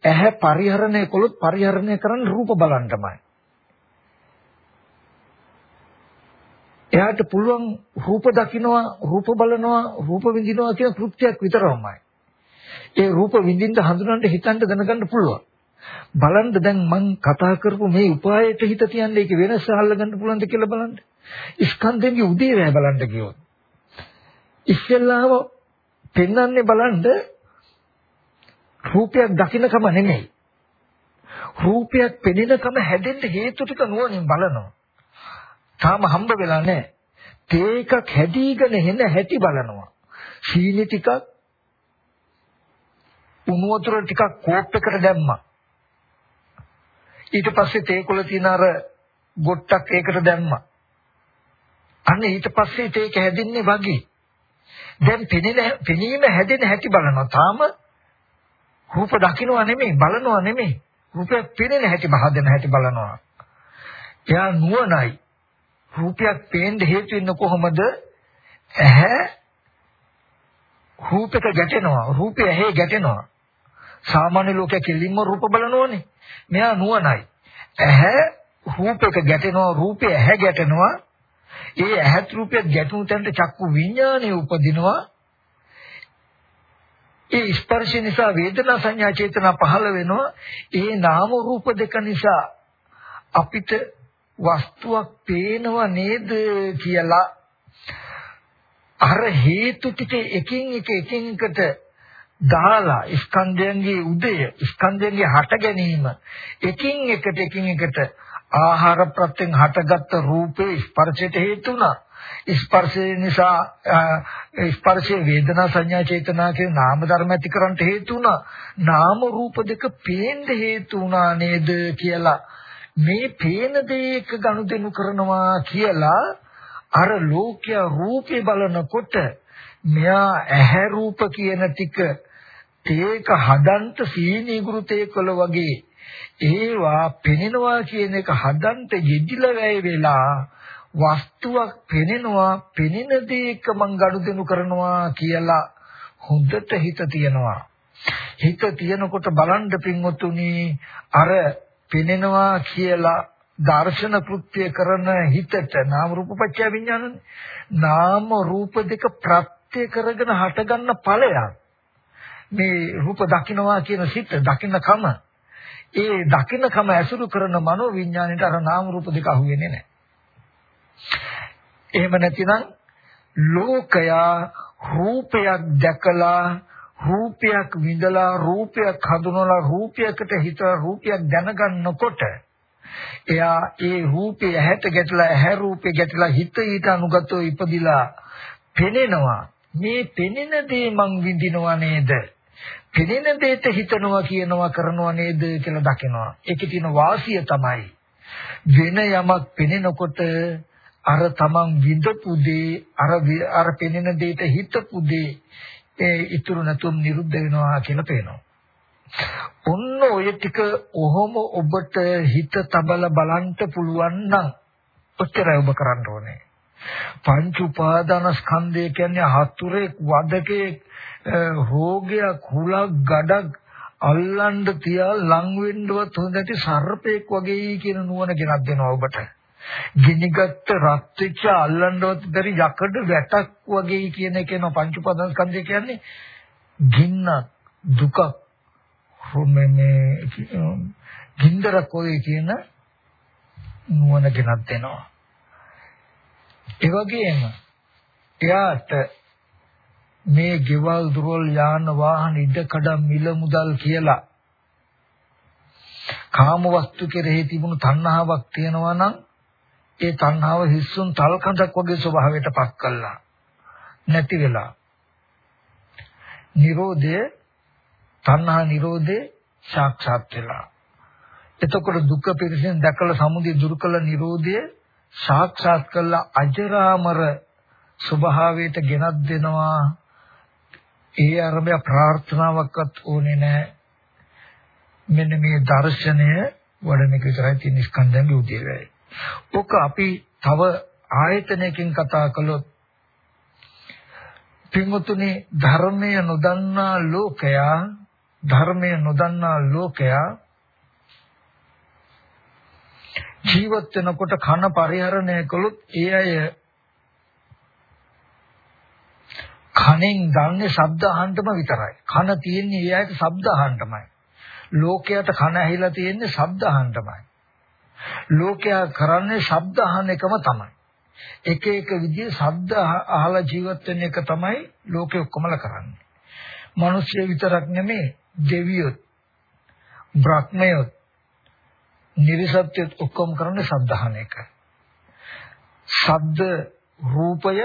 ඇහැ පරිහරණය කළොත් පරිහරණය කරන්න රූප බලන්න තමයි. එයාට පුළුවන් රූප දකින්නවා රූප බලනවා රූප විඳිනවා කියන කෘත්‍යයක් විතරමයි. ඒ රූප විඳින්න හඳුනන්න හිතන්න දැනගන්න පුළුවන්. බලන්න දැන් මම කතා කරපු මේ උපායයට හිත තියන්නේ ඒක වෙනස අල්ලගන්න පුළුවන්ද කියලා බලන්න. ස්කන්ධෙන්ගේ උදේ වැය බලන්න කියොත්. ඉස්සෙල්ලාම පෙන්වන්නේ බලන්න රූපයක් දකින්නකම නෙමෙයි. රූපයක් පෙනෙනකම හැදෙන්න හේතු ටික නුවණින් බලනවා. තාම හම්බ වෙලා නැහැ. තේ එකක් හැදීගෙන එන හැටි බලනවා. සීනි ටිකක් උණු වතුර ටිකක් කෝප් එකට දැම්මා. ඊට පස්සේ තේ කොළ තියෙන අර ගොට්ටක් ඒකට දැම්මා. අන්න ඊට පස්සේ තේක හැදින්නේ වගේ. දැන් පෙනෙන පෙනීම හැදෙන හැටි බලනවා. තාම රූප දකින්නවා නෙමෙයි බලනවා නෙමෙයි. රූපය පෙනෙන හැටි බහදෙන හැටි බලනවා. එයා නුවණයි. රූපයක් පේන්න හේතු වෙන්නේ කොහොමද? ඇහැ රූපයක ගැටෙනවා. රූපය ඇහි ගැටෙනවා. සාමාන්‍ය ලෝකයේ කෙලින්ම රූප බලනෝනේ. මෙයා නුවණයි. ඇහැ රූපයක ගැටෙනවා. රූපය ඇහැ ගැටෙනවා. ඒ ඇහත් රූපයත් ගැටුණු තැනට චක්කු විඥානය උපදිනවා. ඒ ස්පර්ශ නිසා වේදනා සංඥා චේතනා පහළ වෙනවා. ඒ නාම රූප දෙක නිසා අපිට වස්තුවක් පේනව නේද කියලා අර හේතු ටික එකින් එක එකින් එකට දාලා ස්කන්ධයන්ගේ උදය ස්කන්ධයන්ගේ හට ගැනීම එකින් එකට එකින් එකට ආහාර ප්‍රත්‍යයෙන් හටගත්තු රූපේ ස්පර්ශයට හේතු වුණා ස්පර්ශය නිසා ස්පර්ශයේ වේදනා සංඥා චේතනා කියන නාම ධර්ම ඇති කරන්න හේතු වුණා. නාම රූප දෙක පේන්න හේතු වුණා නේද කියලා මේ පේන දේක ගනුදෙනු කරනවා කියලා අර ලෝකයා රූපේ බලනකොට මෙයා ඇහැ රූප කියන ටික තේක හදන්ත සීනීගුරු තේකල වගේ ඒවා පෙනෙනවා කියන එක හදන්ත යෙදිලා වැය වෙලා වස්තුවක් පෙනෙනවා පෙනෙන දේක මං ගනුදෙනු කරනවා කියලා හොඳට හිත තියනවා. හිත තියනකොට බලන්න පින්වතුනි අර පෙනෙනවා කියලා දර්ශන කෘත්‍ය කරන හිතට නාම රූප පත්‍ය විඥානනේ. නාම රූප දෙක ප්‍රත්‍ය කරගෙන හටගන්න ඵලයක්. මේ රූප දකින්නවා කියන සිත දකින්නකම. ඒ දකින්නකම ඇසුරු කරන මනෝ විඥාණයට අර නාම රූප දෙක අහුවෙන්නේ නැහැ. එහෙම නැතිනම් ලෝකයා රූපයක් දැකලා රූපයක් විඳලා රූපයක් හඳුනලා රූපයකට හිතලා රූපයක් දැනගන්නකොට එයා ඒ රූපේ ඇහැට ගැටලා ඇහැ රූපේ ගැටලා හිත ඊට අනුගතව ඉපදිලා පෙනෙනවා. මේ පෙනෙන දේ මං විඳිනවා නේද? පෙනෙන දෙයට හිතනවා කියනවා කරනවා නේද කියලා දකිනවා. ඒකේ තියෙන වාසිය තමයි වෙන යමක් පෙනෙනකොට අර තමන් විඳපු දේ අර අර පෙනෙන දෙයට හිතපු දේ ඒ ඉතුරු නැතුම් නිරුද්ධ වෙනවා කියලා පේනවා ඔන්න ඔය ටික ඔහොම ඔබට හිත තබල බලන්න පුළුවන් නම් ඔච්චරයි ඔබ කරන්න ඕනේ. පංච උපාදාන ස්කන්ධය කියන්නේ හතුරේ වදකේ රෝගයක් හුලක් ගඩක් අල්ලන්න තියා ලං වෙන්නවත් හොඳ නැති සර්පෙක් වගේ කියන නුවණ ගෙනත් දෙනවා ඔබට. ගිනිගත්ත රත් වෙච්ච අල්ලන්නවත් බැරි යකඩ වැටක් වගේ කියන එක න පංච උපාදාන ස්කන්ධය කියන්නේ ගින්නක් දුකක් මේ ගින්දරක් වගේ කියන නුවණ ගෙනත් දෙනවා. ඒ වගේම එයාට මේ ගෙවල් දුරවල් යාන වාහන ඉඩකඩම් මිල මුදල් කියලා කාම වස්තු කෙරෙහි තිබුණු තණ්හාවක් තියෙනවා නම් ඒ තණ්හාව හිස්සුන් තල්කඳක් වගේ ස්වභාවයට පත් කළා නැති වෙලා නිරෝධය තණ්හා නිරෝධේ සාක්ෂාත් වෙලා. එතකොට දුක පිරිසෙන් දැකලා සමුදය දුරු කළ නිරෝධය සාක්ෂාත් කළා අජරාමර ස්වභාවයට ගෙනත් දෙනවා. ඒ අරබය ප්‍රාර්ථනාවක්වත් ඕනේ නැහැ. මෙන්න මේ දර්ශනය වඩන එක විතරයි තියෙන ස්කන්ධයන්ගේ උදේවැය. ඔක අපි තව ආයතනයකින් කතා කළොත් පින්වතුනි ධර්මය නොදන්නා ලෝකයා ධර්මය නොදන්නා ලෝකයා ජීවත් වෙනකොට කන පරිහරණය කළොත් ඒ අය කනෙන් ගන්නේ ශබ්ද අහන්නම විතරයි. කන තියෙන්නේ ඒ අයට ශබ්ද අහන්නමයි. ලෝකයට කන ඇහිලා තියෙන්නේ ශබ්ද අහන්නමයි. ලෝකයා කරන්නේ ශබ්ද අහන එකම තමයි. එක එක විදිහේ ශබ්ද අහලා ජීවත් වෙන එක තමයි ලෝකෙ ඔක්කොමලා කරන්නේ. මිනිස්සු විතරක් නෙමෙයි දෙවියොත් බ්‍රහ්මයොත් නිර්සත්‍යත් ඔක්කොම කරන්නේ සද්ධාහන එක. ශබ්ද රූපය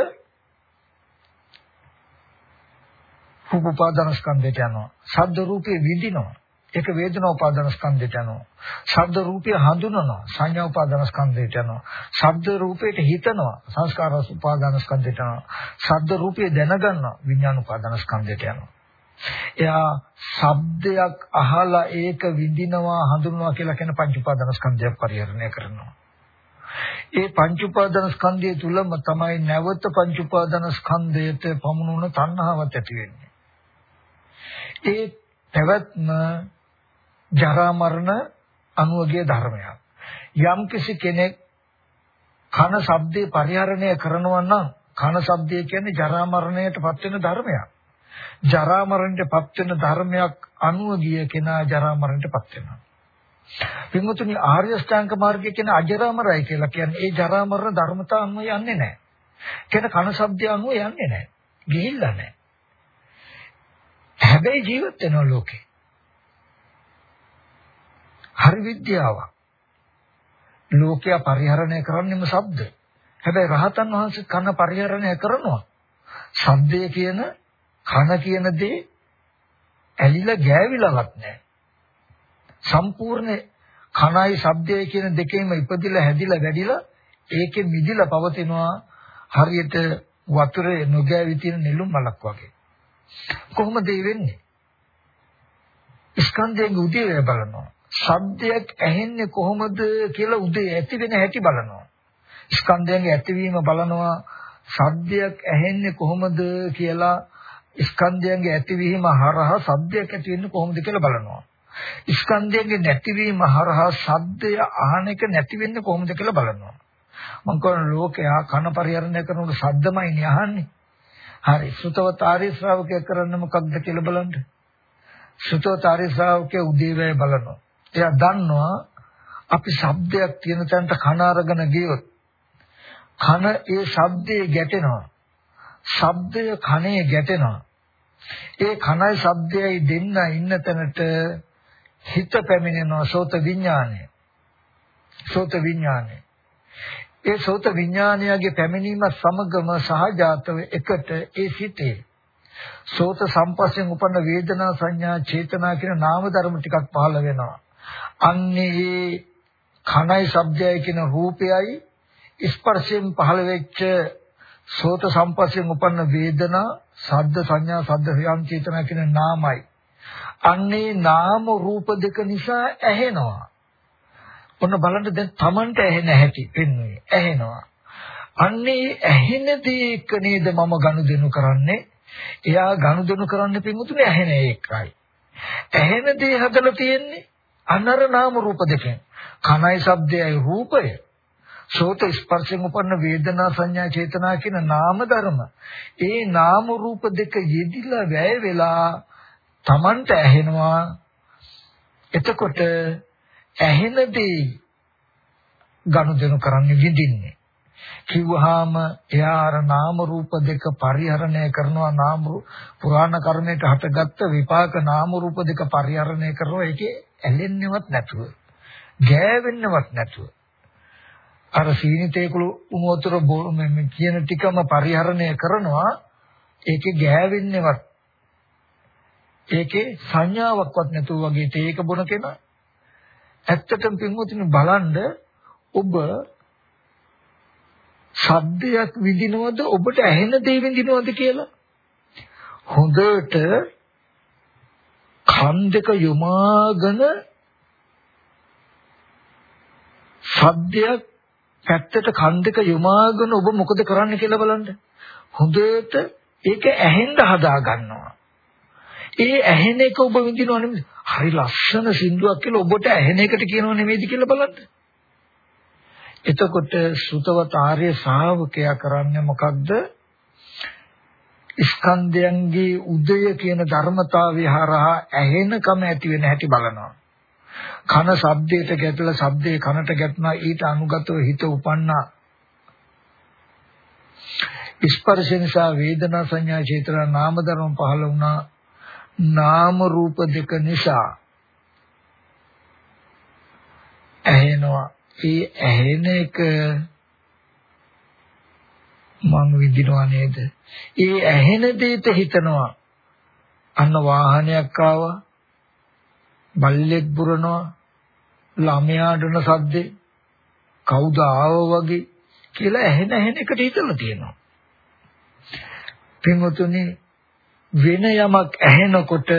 රූප උපාදාන ස්කන්ධයට යනවා. ශබ්ද රූපේ විඳිනවා. ඒක වේදනා උපාදාන ස්කන්ධයට යනවා. ශබ්ද රූපය හඳුනනවා. සංඥා උපාදාන ස්කන්ධයට යනවා. ශබ්ද රූපයට හිතනවා. සංස්කාර උපාදාන ස්කන්ධයට යනවා. ශබ්ද රූපය දැනගන්නවා. විඥාන උපාදාන ස්කන්ධයට යනවා. එයා ශබ්දයක් අහලා ඒක විඳිනවා හඳුනනවා කියලා කියන පංච උපාදානස්කන්ධයක් පරිහරණය කරනවා. ඒ පංච උපාදානස්කන්ධය තුලම තමයි නැවත පංච උපාදානස්කන්ධයට පමුණුන තණ්හාවත් ඇති වෙන්නේ. ඒ පැවැත්ම ජරා මරණ අනුවගේ ධර්මයක්. යම් කිසි කෙනෙක් කන ශබ්දේ පරිහරණය කරනවා නම් කන ශබ්දය කියන්නේ ජරා මරණයට පත් වෙන ධර්මයක්. ජරා මරණයටපත් වෙන ධර්මයක් අනුව ගිය කෙනා ජරා මරණයටපත් වෙනවා. පින්වතුනි ආර්ය ශ්‍රාංක මාර්ගය කියන අජරාමරයි කියලා කියන්නේ ඒ ජරා මරණ ධර්මතා අනුව යන්නේ නැහැ. කියන කන ශබ්දය අනුව යන්නේ නැහැ. ගිහිල්ලා නැහැ. හැබැයි ජීවත් වෙනවා ලෝකේ. හරි විද්‍යාවක්. ලෝකයා පරිහරණය කරන්නේම ශබ්ද. හැබැයි රහතන් වහන්සේ කන පරිහරණය කරනවා. ශබ්දය කියන කන කියන දේ ඇලිලා ගෑවිලවත් නැහැ. සම්පූර්ණ කනයි ශබ්දයයි කියන දෙකේම ඉපදිලා හැදිලා වැඩිලා ඒකේ මිදිලා පවතිනවා හරියට වතුරේ නොගෑවි තියෙන නෙළුම් මලක් වගේ. කොහොමද ඒ වෙන්නේ? ස්කන්ධයෙන් උදේ බලනවා. ශබ්දයක් ඇහෙන්නේ කොහොමද කියලා උදේ ඇති වෙන හැටි බලනවා. ස්කන්ධයන්ගේ ඇතිවීම බලනවා. ශබ්දයක් ඇහෙන්නේ කොහොමද කියලා ස්කන්ධයන්ගේ ඇතිවීම හරහා ශබ්දයක් ඇති වෙන්නේ කොහොමද කියලා බලනවා. ස්කන්ධයන්ගේ නැතිවීම හරහා ශබ්දය අහන එක නැති වෙන්නේ කොහොමද කියලා බලනවා. මම කියන ලෝකයා කන පරිහරණය කරනකොට ශබ්දමයි අහන්නේ. හරි. සුතවතාරී ශ්‍රාවකය කරන්න මොකක්ද කියලා බලන්න. සුතවතාරී ශ්‍රාවකය උදේවැය බලනවා. එයා දන්නවා අපි ශබ්දයක් තියෙන තැනට කන අරගෙන ගියොත් කන ඒ ශබ්දයේ ගැටෙනවා. ශබ්දය කනේ ගැටෙනවා. ඒ කනයි ශබ්දයයි දෙන්න ඉන්න තැනට හිත පැමිණෙනවා සෝත විඥානය. සෝත විඥානය. ඒ සෝත විඥානයගේ පැමිණීම සමගම සහජාතව එකට ඒ සිටේ. සෝත සම්පස්යෙන් උපන්න වේදනා සංඥා චේතනා කියන නාම ධර්ම ටිකක් පහළ වෙනවා. අන්නේ කනයි ශබ්දයයි කියන රූපයයි ස්පර්ශයෙන් පහළ වෙච්ච සෝත සම්පස්යෙන් උපන්න වේදනා සද්ද සංඥා සද්ද සං චේතනා කියන නාමයි. අන්නේ නාම රූප දෙක නිසා ඇහෙනවා. ඔන්න බලන්න දැන් Tamanට ඇහෙන හැටි පෙන්වන්නේ. ඇහෙනවා. අන්නේ ඇහෙන දේක නේද මම ගනුදෙනු කරන්නේ. එයා ගනුදෙනු කරන්න පින්තුනේ ඇහෙන එකයි. ඇහෙන දේ හදලා තියෙන්නේ අනර නාම රූප දෙකෙන්. කනයි ශබ්දයයි රූපය. සෝත ස්පර්ශයෙන් උපන්න වේදනා සංඥා චේතනා කියන නාම ධර්ම. ඒ නාම රූප දෙක යෙදිලා වැය වෙලා Tamanට ඇහෙනවා. එතකොට ඇහෙන දේ ගනුදෙනු කරන්නේ විඳින්නේ. කිව්වහම එයා අර නාම රූප දෙක පරිහරණය කරනවා නාම පුරාණ කර්මයට හටගත්ත විපාක නාම රූප දෙක පරිහරණය කරනවා ඒකේ ඇලෙන්නේවත් නැතුව ගෑවෙන්නවත් නැතුව. අර සීනිතේකුළු උමෝතර කියන ටිකම පරිහරණය කරනවා. ඒකේ ගෑවෙන්නේවත් ඒකේ සංඥාවක්වත් නැතුව වගේ තේක බොන කෙනා. ඇත්තටම පින්වතුනි බලන්න ඔබ ශබ්දයක් විඳිනවද? ඔබට ඇහෙන දේ විඳිනවද කියලා? හොඳට කන් දෙක යොමාගෙන ශබ්දයක් පැත්තට කන් දෙක යොමාගෙන ඔබ මොකද කරන්න කියලා බලන්න හොඳට ඒක ඇහෙන්න හදා ගන්නවා ඒ ඇහෙන එක ඔබ විඳිනව නෙමෙයි. හරි ලස්සන සින්දුවක් කියලා ඔබට ඇහෙන එකට කියනව නෙමෙයිද කියලා බලන්න. එතකොට සුතවත ආර්ය ශ්‍රාවකයා කරන්නේ මොකක්ද? ස්කන්ධයන්ගේ උදය කියන ධර්මතාවය හරහා ඇහෙනකම ඇති වෙන හැටි බලනවා. කන ශබ්දයට ගැටලා ශබ්දේ කනට ගැටුණා ඊට අනුගතව හිත උපන්නා. ස්පර්ශ නිසා වේදනා සංඥා චේතනා නාම ධර්ම පහළ වුණා. නාම රූප දෙක නිසා ඇහෙනවා ඒ ඇහෙන එක මම විඳිනවා නේද ඒ ඇහෙන දෙයට හිතනවා. අන්න වාහනයක් ආවා. බල්ලෙක් බුරනවා. ළමයා ඩන සද්දේ. කවුද ආව වගේ කියලා ඇහෙන ඇහෙන එකට හිතලා තියෙනවා. පින්වතුනි වෙන යමක් ඇහෙනකොට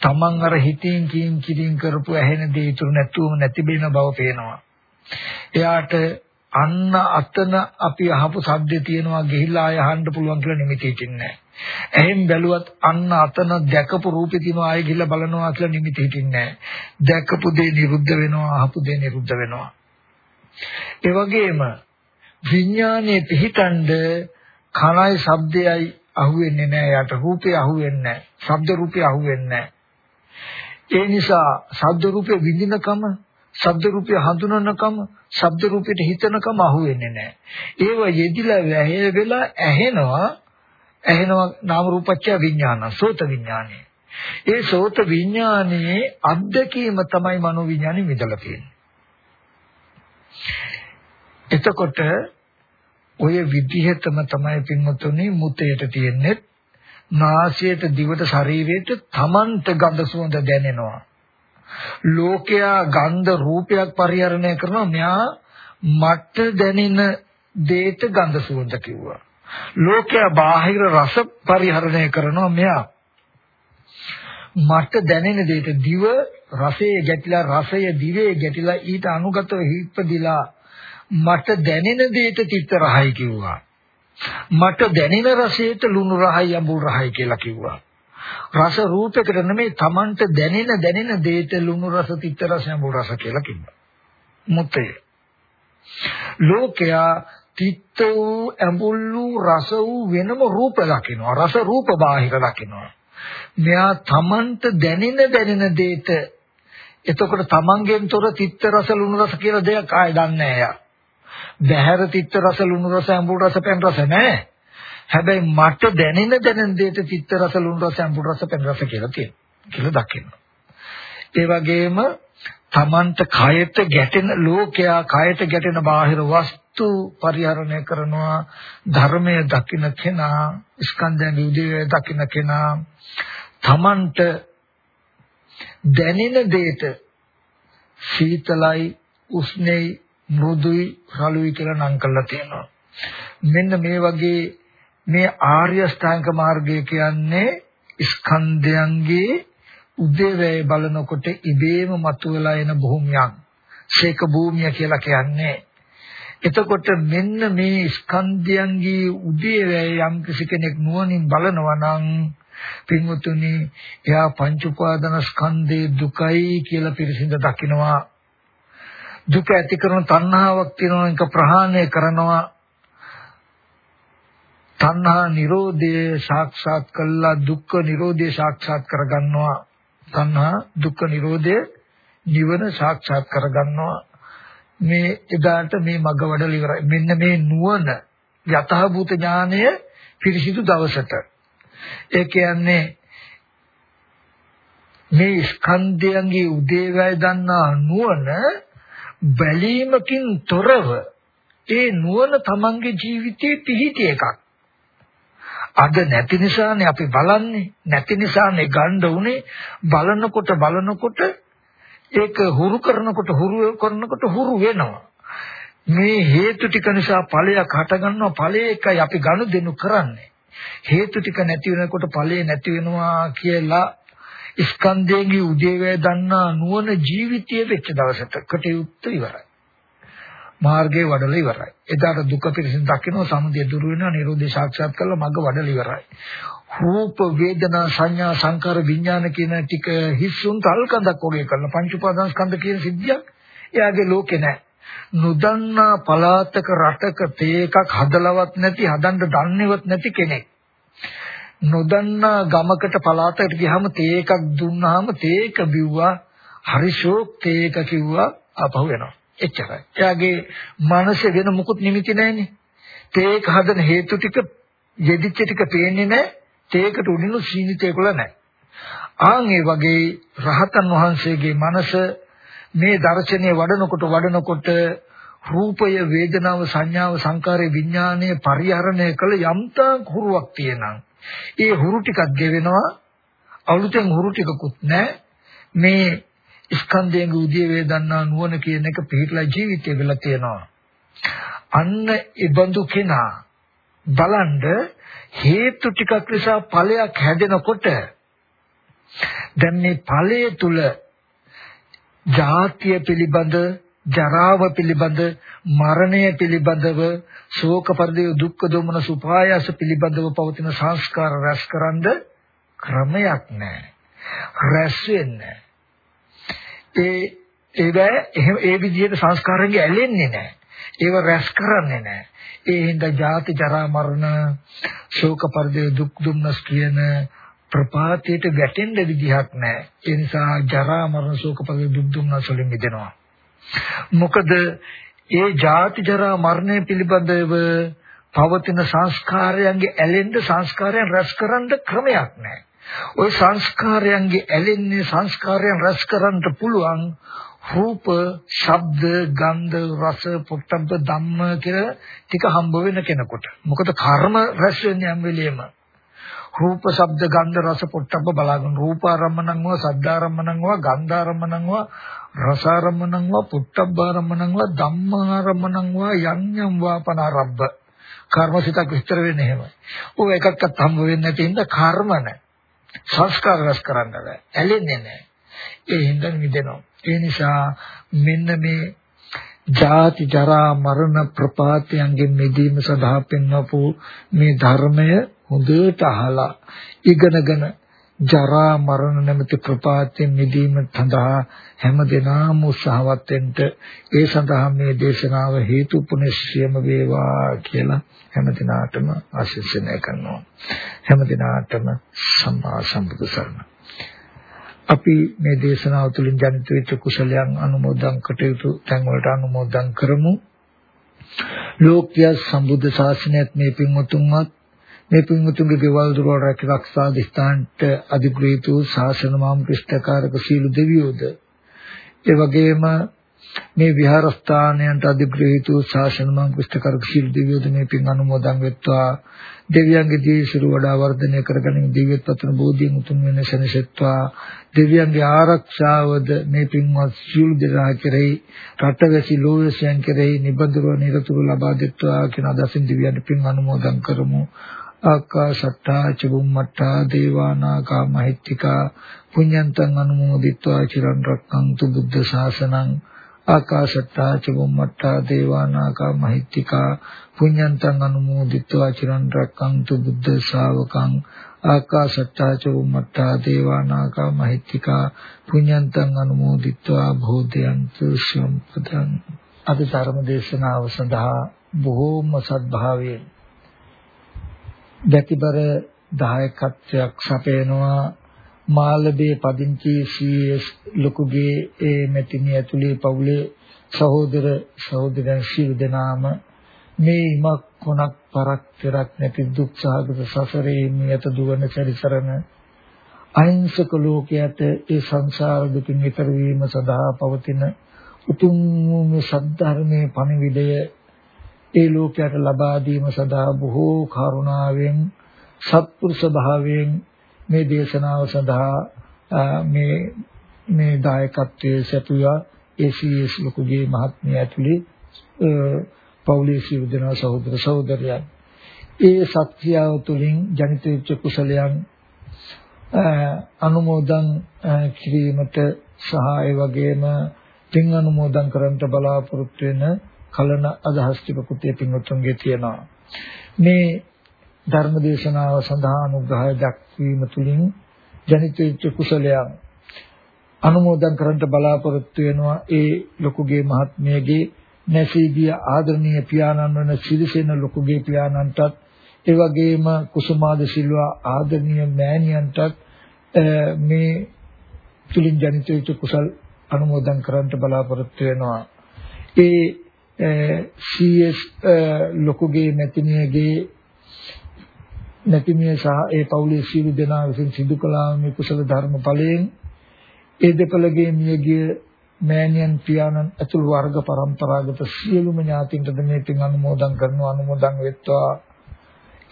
තමන් අර හිතින් කියින් කියින් කරපු ඇහෙන දේ ඉතුරු නැතුවම නැති වෙන බව පේනවා. එයාට අන්න අතන අපි අහපු සද්දේ තියෙනවා ගිහිල්ලා ආය අහන්න පුළුවන් කියලා නිමිති හිටින්නේ නැහැ. එහෙන් බැලුවත් අන්න අතන දැකපු රූපේ තියෙනවා ආය ගිහිල්ලා බලනවා කියලා නිමිති හිටින්නේ නැහැ. දැකපු දේ නිරුද්ධ වෙනවා අහපු දේ නිරුද්ධ වෙනවා. ඒ වගේම විඥානයේ පිහිටන්ඩ කනයි ශබ්දයයි අහුවෙන්නේ නැහැ යට රූපේ අහුවෙන්නේ නැහැ ශබ්ද රූපේ අහුවෙන්නේ නැහැ ඒ නිසා ශබ්ද රූපේ විඳිනකම ශබ්ද රූපේ හඳුනනකම ශබ්ද රූපෙට හිතනකම අහුවෙන්නේ නැහැ. ඒව යෙදිලා වැහෙ වෙලා ඇහෙනවා. ඇහෙනවා නාම රූපච්ඡ විඥාන සෝත විඥානෙ ඒ සෝත විඥානයේ අද්දකීම තමයි මනෝ විඥානෙ මිදලා තියෙන්නේ. එතකොට ඔය විදිහටම තමයි පින්වතුනි මුතේට තියෙන්නේ. නාසයට දිවට ශරීරයට තමන්ට ගඳ සුවඳ දැනෙනවා. ලෝකයා ගන්ධ රූපයක් පරිහරණය කරනවා මෙයා මට දැනෙන දේට ගඳ සුවඳ කිව්වා ලෝකයා බාහිර රස පරිහරණය කරනවා මෙයා මට දැනෙන දෙයට දිව රසයේ ගැටිලා රසය දිවේ ගැටිලා ඊට අනුගතව හිප්පදිලා මට දැනෙන දෙයට තිත්ත රහයි කිව්වා. මට දැනෙන රසයට ලුණු රහයි අඹුල් රහයි කියලා කිව්වා. රස රූපයකට නෙමෙයි Tamanට දැනෙන දැනෙන දෙයට ලුණු රස තිත්ත රස අඹුල් රස කියලා කිව්වා. මුත්තේ. ලෝකයා තිත්ත වූ අඹුල් වූ රස වූ වෙනම රූප දකිනවා. රස රූප බාහිර දකිනවා. මෙයා Tamanට දැනෙන දැනෙන දෙයට එතකොට Tamanගෙන් තොර තිත්ත රස ලුණු රස කියලා දෙයක් ආයෙ දන්නේ නැහැ. බහැර තිත්ත රස ලුණු රස අඹුල් රස පැන් රස නැහැ. හැබැයි මට දැනෙන දැනෙන දෙයට තිත්ත රස ලුණු රස අඹුල් රස පැන් රස කියලා තියෙනවා. කියලා දකින්න. ඒ වගේම තමන්ට කයට ගැටෙන ලෝකයා කයට ගැටෙන බාහිර වස්තු පරිහරණය කරනවා ධර්මයේ දකින්න කෙනා ස්කන්ධයන් විදිහේ දකින්න කෙනා තමන්ට දැනෙන දෙයට සීතලයි උෂ්ණයි මෘදුයි රළුයි කියලා නම් කරලා තියෙනවා. මෙන්න මේ වගේ මේ ආර්ය ශ්‍රාංක මාර්ගය කියන්නේ ස්කන්ධයන්ගේ උදේවැය බලනකොට ඉබේම මතුවලා එන භූමියක්. ශේක භූමිය කියලා කියන්නේ. එතකොට මෙන්න මේ ස්කන්ධයන්ගේ උදේවැය යම් කෙනෙක් නුවණින් බලනවා නම් පින්වතුනි එයා පංච උපාදාන ස්කන්ධේ දුකයි කියලා පිරිසිඳ දකිනවා දුක ඇති කරන තණ්හාවක් තියෙනවා ඒක ප්‍රහාණය කරනවා තණ්හා නිරෝධය සාක්ෂාත් කළා දුක්ඛ නිරෝධය සාක්ෂාත් කරගන්නවා. තණ්හා දුක්ඛ නිරෝධය නිවන සාක්ෂාත් කරගන්නවා. මේ එදාට මේ මග වඩල ඉවරයි. මෙන්න මේ නුවණ යතහභූත ඥානය පිරිසිදු දවසට. ඒ කියන්නේ මේ ස්කන්ධයන්ගේ උදේවැය දන්නා නුවණ බැලීමකින් තොරව ඒ නුවණ තමන්ගේ ජීවිතේ පිහිටි එකක්. අද නැති නිසානේ අපි බලන්නේ නැති නිසානේ ගන්න උනේ බලනකොට බලනකොට ඒක හුරු කරනකොට හුරු කරනකොට හුරු වෙනවා. මේ හේතු ටික නිසා ඵලයක් හටගන්නවා ඵලය එකයි අපි ගනුදෙනු කරන්නේ. හේතු ටික නැති වෙනකොට ඵලය නැති වෙනවා කියලා ස්කන්ධයේ උදේවැය දන්නා නුවණ ජීවිතයේ වෙච්ච දවසට කටයුත්ත ඉවරයි. මාර්ගයේ වඩලා ඉවරයි. එදාට දුක පිරිසිදු දකින්න සමුදය දුරු වෙනවා නිරෝධය සාක්ෂාත් කරලා මඟ වඩලා ඉවරයි. රූප වේදනා සංඥා සංකාර විඥාන කියන ටික හිස්සුන් තල්කඳක් වගේ කරන පංච උපාදාන ස්කන්ධ කියන සිද්ධියක් එයාගේ ලෝකේ නැහැ. නොදන්නා පලාතක රටක තේකක් හදලවත් නැති හදන්න දන්නේවත් නැති කෙනෙක්. නොදන්නා ගමකට පළාතකට ගියාම තේ එකක් දුන්නාම තේ එක බිව්වා හරිෂෝක් තේ එක කිව්වා අපහු වෙනවා එච්චරයි. එයාගේ මනසේ වෙන මුකුත් නිමිති නැහැනේ. තේ එක හදන හේතු ටික යෙදිච්ච ටික පේන්නේ නැහැ. තේකට උඩිනු සීනිතේකල නැහැ. ආන් ඒ වගේ රහතන් වහන්සේගේ මනස මේ දර්ශනය වඩනකොට වඩනකොට රූපය වේදනාව සංඥාව සංකාරය විඥානය පරිහරණය කළ යම්තා හුරුවක් තියෙනවා ඒ හුරු ටිකක් ගෙවෙනවා. අලුතෙන් හුරු ටිකකුත් නැහැ. මේ ස්කන්ධයෙන් උදී වේදන්නා නුවණ කියන එක පිළිట్లా ජීවිතේ වෙලා තියෙනවා අන්න ඉබඳු කෙනා බලන්ඩ හේතු ටිකක් නිසා ඵලයක් හැදෙනකොට දැන් මේ ඵලයේ තුල ජාතිය පිළිබඳ ජරාව පිළිබඳ මරණය පිළිබඳව ශෝක පරිදේ දුක්ඛ දොමන සුපායස පිළිබඳව පවතින සංස්කාර රැස්කරනද ක්‍රමයක් නැහැ. රැස් වෙන්නේ ඒ ඒව එහෙම ඒ විදිහට සංස්කාරයෙන් ඇලෙන්නේ නැහැ. ඒව රැස් කරන්නේ නැහැ. ඒ හින්දා ජාති ජරා මරණ ශෝක පරිදේ දුක් දුම්නස් කියන ප්‍රපාතයට වැටෙන්න විදිහක් නැහැ. ඒ නිසා ජරා මරණ ශෝක පරිදේ දුක් දුම්නස් වලින් මිදෙනවා. මොකද ඒ ජාති ජරා මරණය පිළිබඳව පවතින සංස්කාරයන්ගේ ඇලෙන්න සංස්කාරයන් රැස්කරන්න ක්‍රමයක් නැහැ. ওই සංස්කාරයන්ගේ ඇලෙන්නේ සංස්කාරයන් රැස්කරන්න පුළුවන් රූප, ශබ්ද, ගන්ධ, රස, පොට්ටබ්බ ධම්ම කියලා ටික හම්බ වෙන කෙනෙකුට. මොකද කර්ම රැස් වෙන්නේ හැම වෙලෙම. රූප, ශබ්ද, ගන්ධ, රස, පොට්ටබ්බ බලාගෙන රූපාරම්මණං වා, සද්ධාරම්මණං වා, ගන්ධාරම්මණං වා, රසාරම්මණං වා, පොට්ටබ්බාරම්මණං වා, ධම්මාරම්මණං වා, යම් යම් වා පනාරබ්බ. කර්මසිතක් විස්තර වෙන්නේ එහෙමයි. ඔය එකක්වත් හම්බ වෙන්නේ නැති හින්දා කර්ම නැහැ. සංස්කාර රැස් කරන්න බෑ. ඇලෙන්නේ නැහැ. ඒ හින්දා මිදෙනවා. ඒ නිසා මෙන්න මේ ජාති ජරා මරණ ප්‍රපාතයන්ගෙන් මිදීම සඳහා පෙන්වපු මේ ධර්මය හොඳට අහලා ඉගෙනගෙන ජරා මරණ නැමැති ප්‍රපාතයෙන් මිදීම සඳහා හැම දිනම උත්සාහවත් වෙන්න. ඒ සඳහා මේ දේශනාව හේතුපුණ්‍යසියම වේවා කියලා හැම දිනාටම ආශිර්වාද කරනවා. හැම දිනාටම සම්මා සම්බුදු සරණයි අපි මේ දේශනාව තුළින් ජනිත වෙච්ච කුසලයන් අනුමෝදන් කටයුතු තැන් වලට අනුමෝදන් කරමු. ලෝක්‍ය සම්බුද්ධ ශාසනයත් මේ පින්වතුන්වත් මේ පින්වතුන්ගේ ගෙවල් දොරවල් රැකරක්ෂා දිස්ත්‍රාන්ට අධිග්‍රහිත වූ ශාසන මාම් ක්‍රිෂ්ඨකාරක සීල දෙවියෝද? ඒ වගේම මේ විහාරස්ථානයන්ට අධිග්‍රහිත වූ ශාසන මාම් ක්‍රිෂ්ඨකාරක සීල දෙවියෝද මේ පින් අනුමෝදන් වෙත්වා. දෙවියන්ගේ දීසිරු වඩා වර්ධනය කරගනිමින් දිව්‍යත් පතන බෝධියෙන් උතුම් වෙන සෙනසෙත්වා. දෙවියන්ගේ ආරක්ෂාවද මේ පින්වත් සියලු දෙනා කෙරෙහි රටවැසි ලෝයසයන් කෙරෙහි නිබඳව නිරතුරු ලබා දෙත්වා කියන අදසින් දිව්‍යයන්ට පින් අනුමෝදන් කරමු. ආකාශට්ටා චුම්මට්ටා දේවානාගා මහිත්‍තිකා පුඤ්ඤන්තං අනුමෝදිත්වා චිරන් රක්ඛන්තු බුද්ධ ශාසනං ආකාශට්ටා චුම්මට්ටා දේවානාගා මහිත්‍තිකා පුඤ්ඤන්තං අනුමෝදිත්වා චිරන් රක්ඛන්තු බුද්ධ ශාවකං ආකාශට්ටා චුම්මට්ටා දේවානාගා මහිත්‍තිකා පුඤ්ඤන්තං අනුමෝදිත්වා භෝදයන්තු සම්පදං. අද ධර්ම දේශනාව සඳහා බොහෝම සත්භාවයෙන් දැතිබර දායකත්වයක් සපයනවා. මාළබේ පදිංචි CS ලොකුගේ ඒ මෙතිණිය ඇතුලේ පවුලේ සහෝදර සහෝදරයන් සියලු දෙනාම මේ ඉමක් කොනක් පරක් පෙරක් නැති දුක් සාගත සසරේ නියත දුවන සැරිසරන අහිංසක ලෝකයට ඒ සංසාර දුකින් ඈතර වීම සඳහා පවතින උතුම් මේ සද්ධර්මයේ පණිවිඩය ඒ ලෝකයට ලබා දීම සඳහා බොහෝ කරුණාවෙන් සත්පුරුෂ භාවයෙන් මේ දේශනාව සඳහා මේ මේ දායකත්වයේ සැපුවා ACS ලොකුගේ මහත්මිය ඇතුළේ පෞලී සිව් දෙනා සහෝදර සහෝදරයන්. ඒ සත්‍යාව තුළින් ජනිත වෙච්ච කුසලයන් අනුමෝදන් කිරීමට සහ ඒ වගේම පින් අනුමෝදන් කරන්නට බලාපොරොත්තු වෙන කලන අදහස් ටික කුටිය පින්වත්තුන්ගේ තියෙනවා. මේ ධර්ම දේශනාව සඳහා අනුග්‍රහය දක්වීම තුළින් ජනිත වෙච්ච කුසලයන් අනුමෝදන් කරන්නට බලාපොරොත්තු වෙනවා ඒ ලොකුගේ මහත්මියගේ නැසී ගිය ආදරණීය පියාණන් වන සිරිසෙන ලොකුගේ පියාණන්ටත් ඒ වගේම කුසුමාද සිල්වා ආදරණීය මෑණියන්ටත් මේ තුලින් ජනිත වෙච්ච කුසල් අනුමෝදන් කරන්නට බලාපොරොත්තු වෙනවා. ඒ CS ලොකුගේ මැතිණියගේ නැතිමිය සහ ඒ පවුලේ සියලු දෙනා විසින් සිදු කළා මේ කුසල ධර්ම ඵලයෙන්. ඒ දෙපළගේ මියගිය මෑණියන් පියාණන් ඇතුළු වර්ග પરම්පරාගත සියලුම ඥාතින්ටද මේ පින් අනුමෝදන් කරනවා අනුමෝදන් වෙත්වා.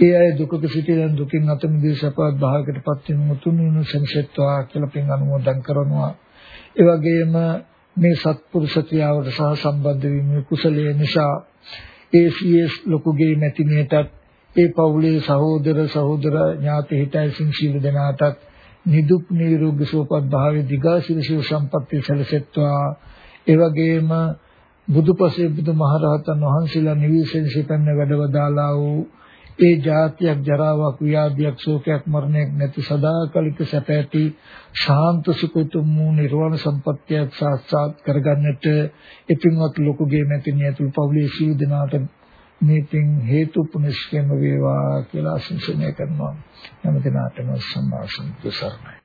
ඒ අය දුකක සිටින දුකින් අත මිදී සපවත් භාවයකටපත් වෙන මුතුන් වෙනු සංසෙත්වා කියලා පින් අනුමෝදන් කරනවා. ඒ වගේම මේ සත්පුරුෂ ක්‍රියාවට සහ සම්බන්ධ වීමේ කුසලයේ නිසා ACS ලොකුගේ මැතිණියටත් ඒ පවුලේ සහෝදර සහෝදර ඥාති හිතයිසින් සීල දෙනාටත් නිදුක් නිරෝගී සුවපත් භාවයේ දිගාසිරි සම්පත්‍ය සැලසෙත්වා. ඒ වගේම බුදුපසේ බුදුමහරහතන් වහන්සේලා නිවිසෙන් සිටින්න වැඩවදාලා වූ ඒ જાතියක් ජරාවක් ව්‍යාධියක් ශෝකයක් මරණයක් නැති සදාකාලික සැප ඇති ශාන්ත සුඛතුම් වූ නිර්වාණ සම්පත්තිය සාක්ෂාත් කරගන්නට එපින්වත් ලොකුගේ මැතිණිය තුල් පවුලේ සියලු දෙනාට මේ පින් හේතු පුනිස්කෙම වේවා කියලා ආශිර්වාද කරනවා. හැම දිනාටම සම්මා සම්පූර්ණයි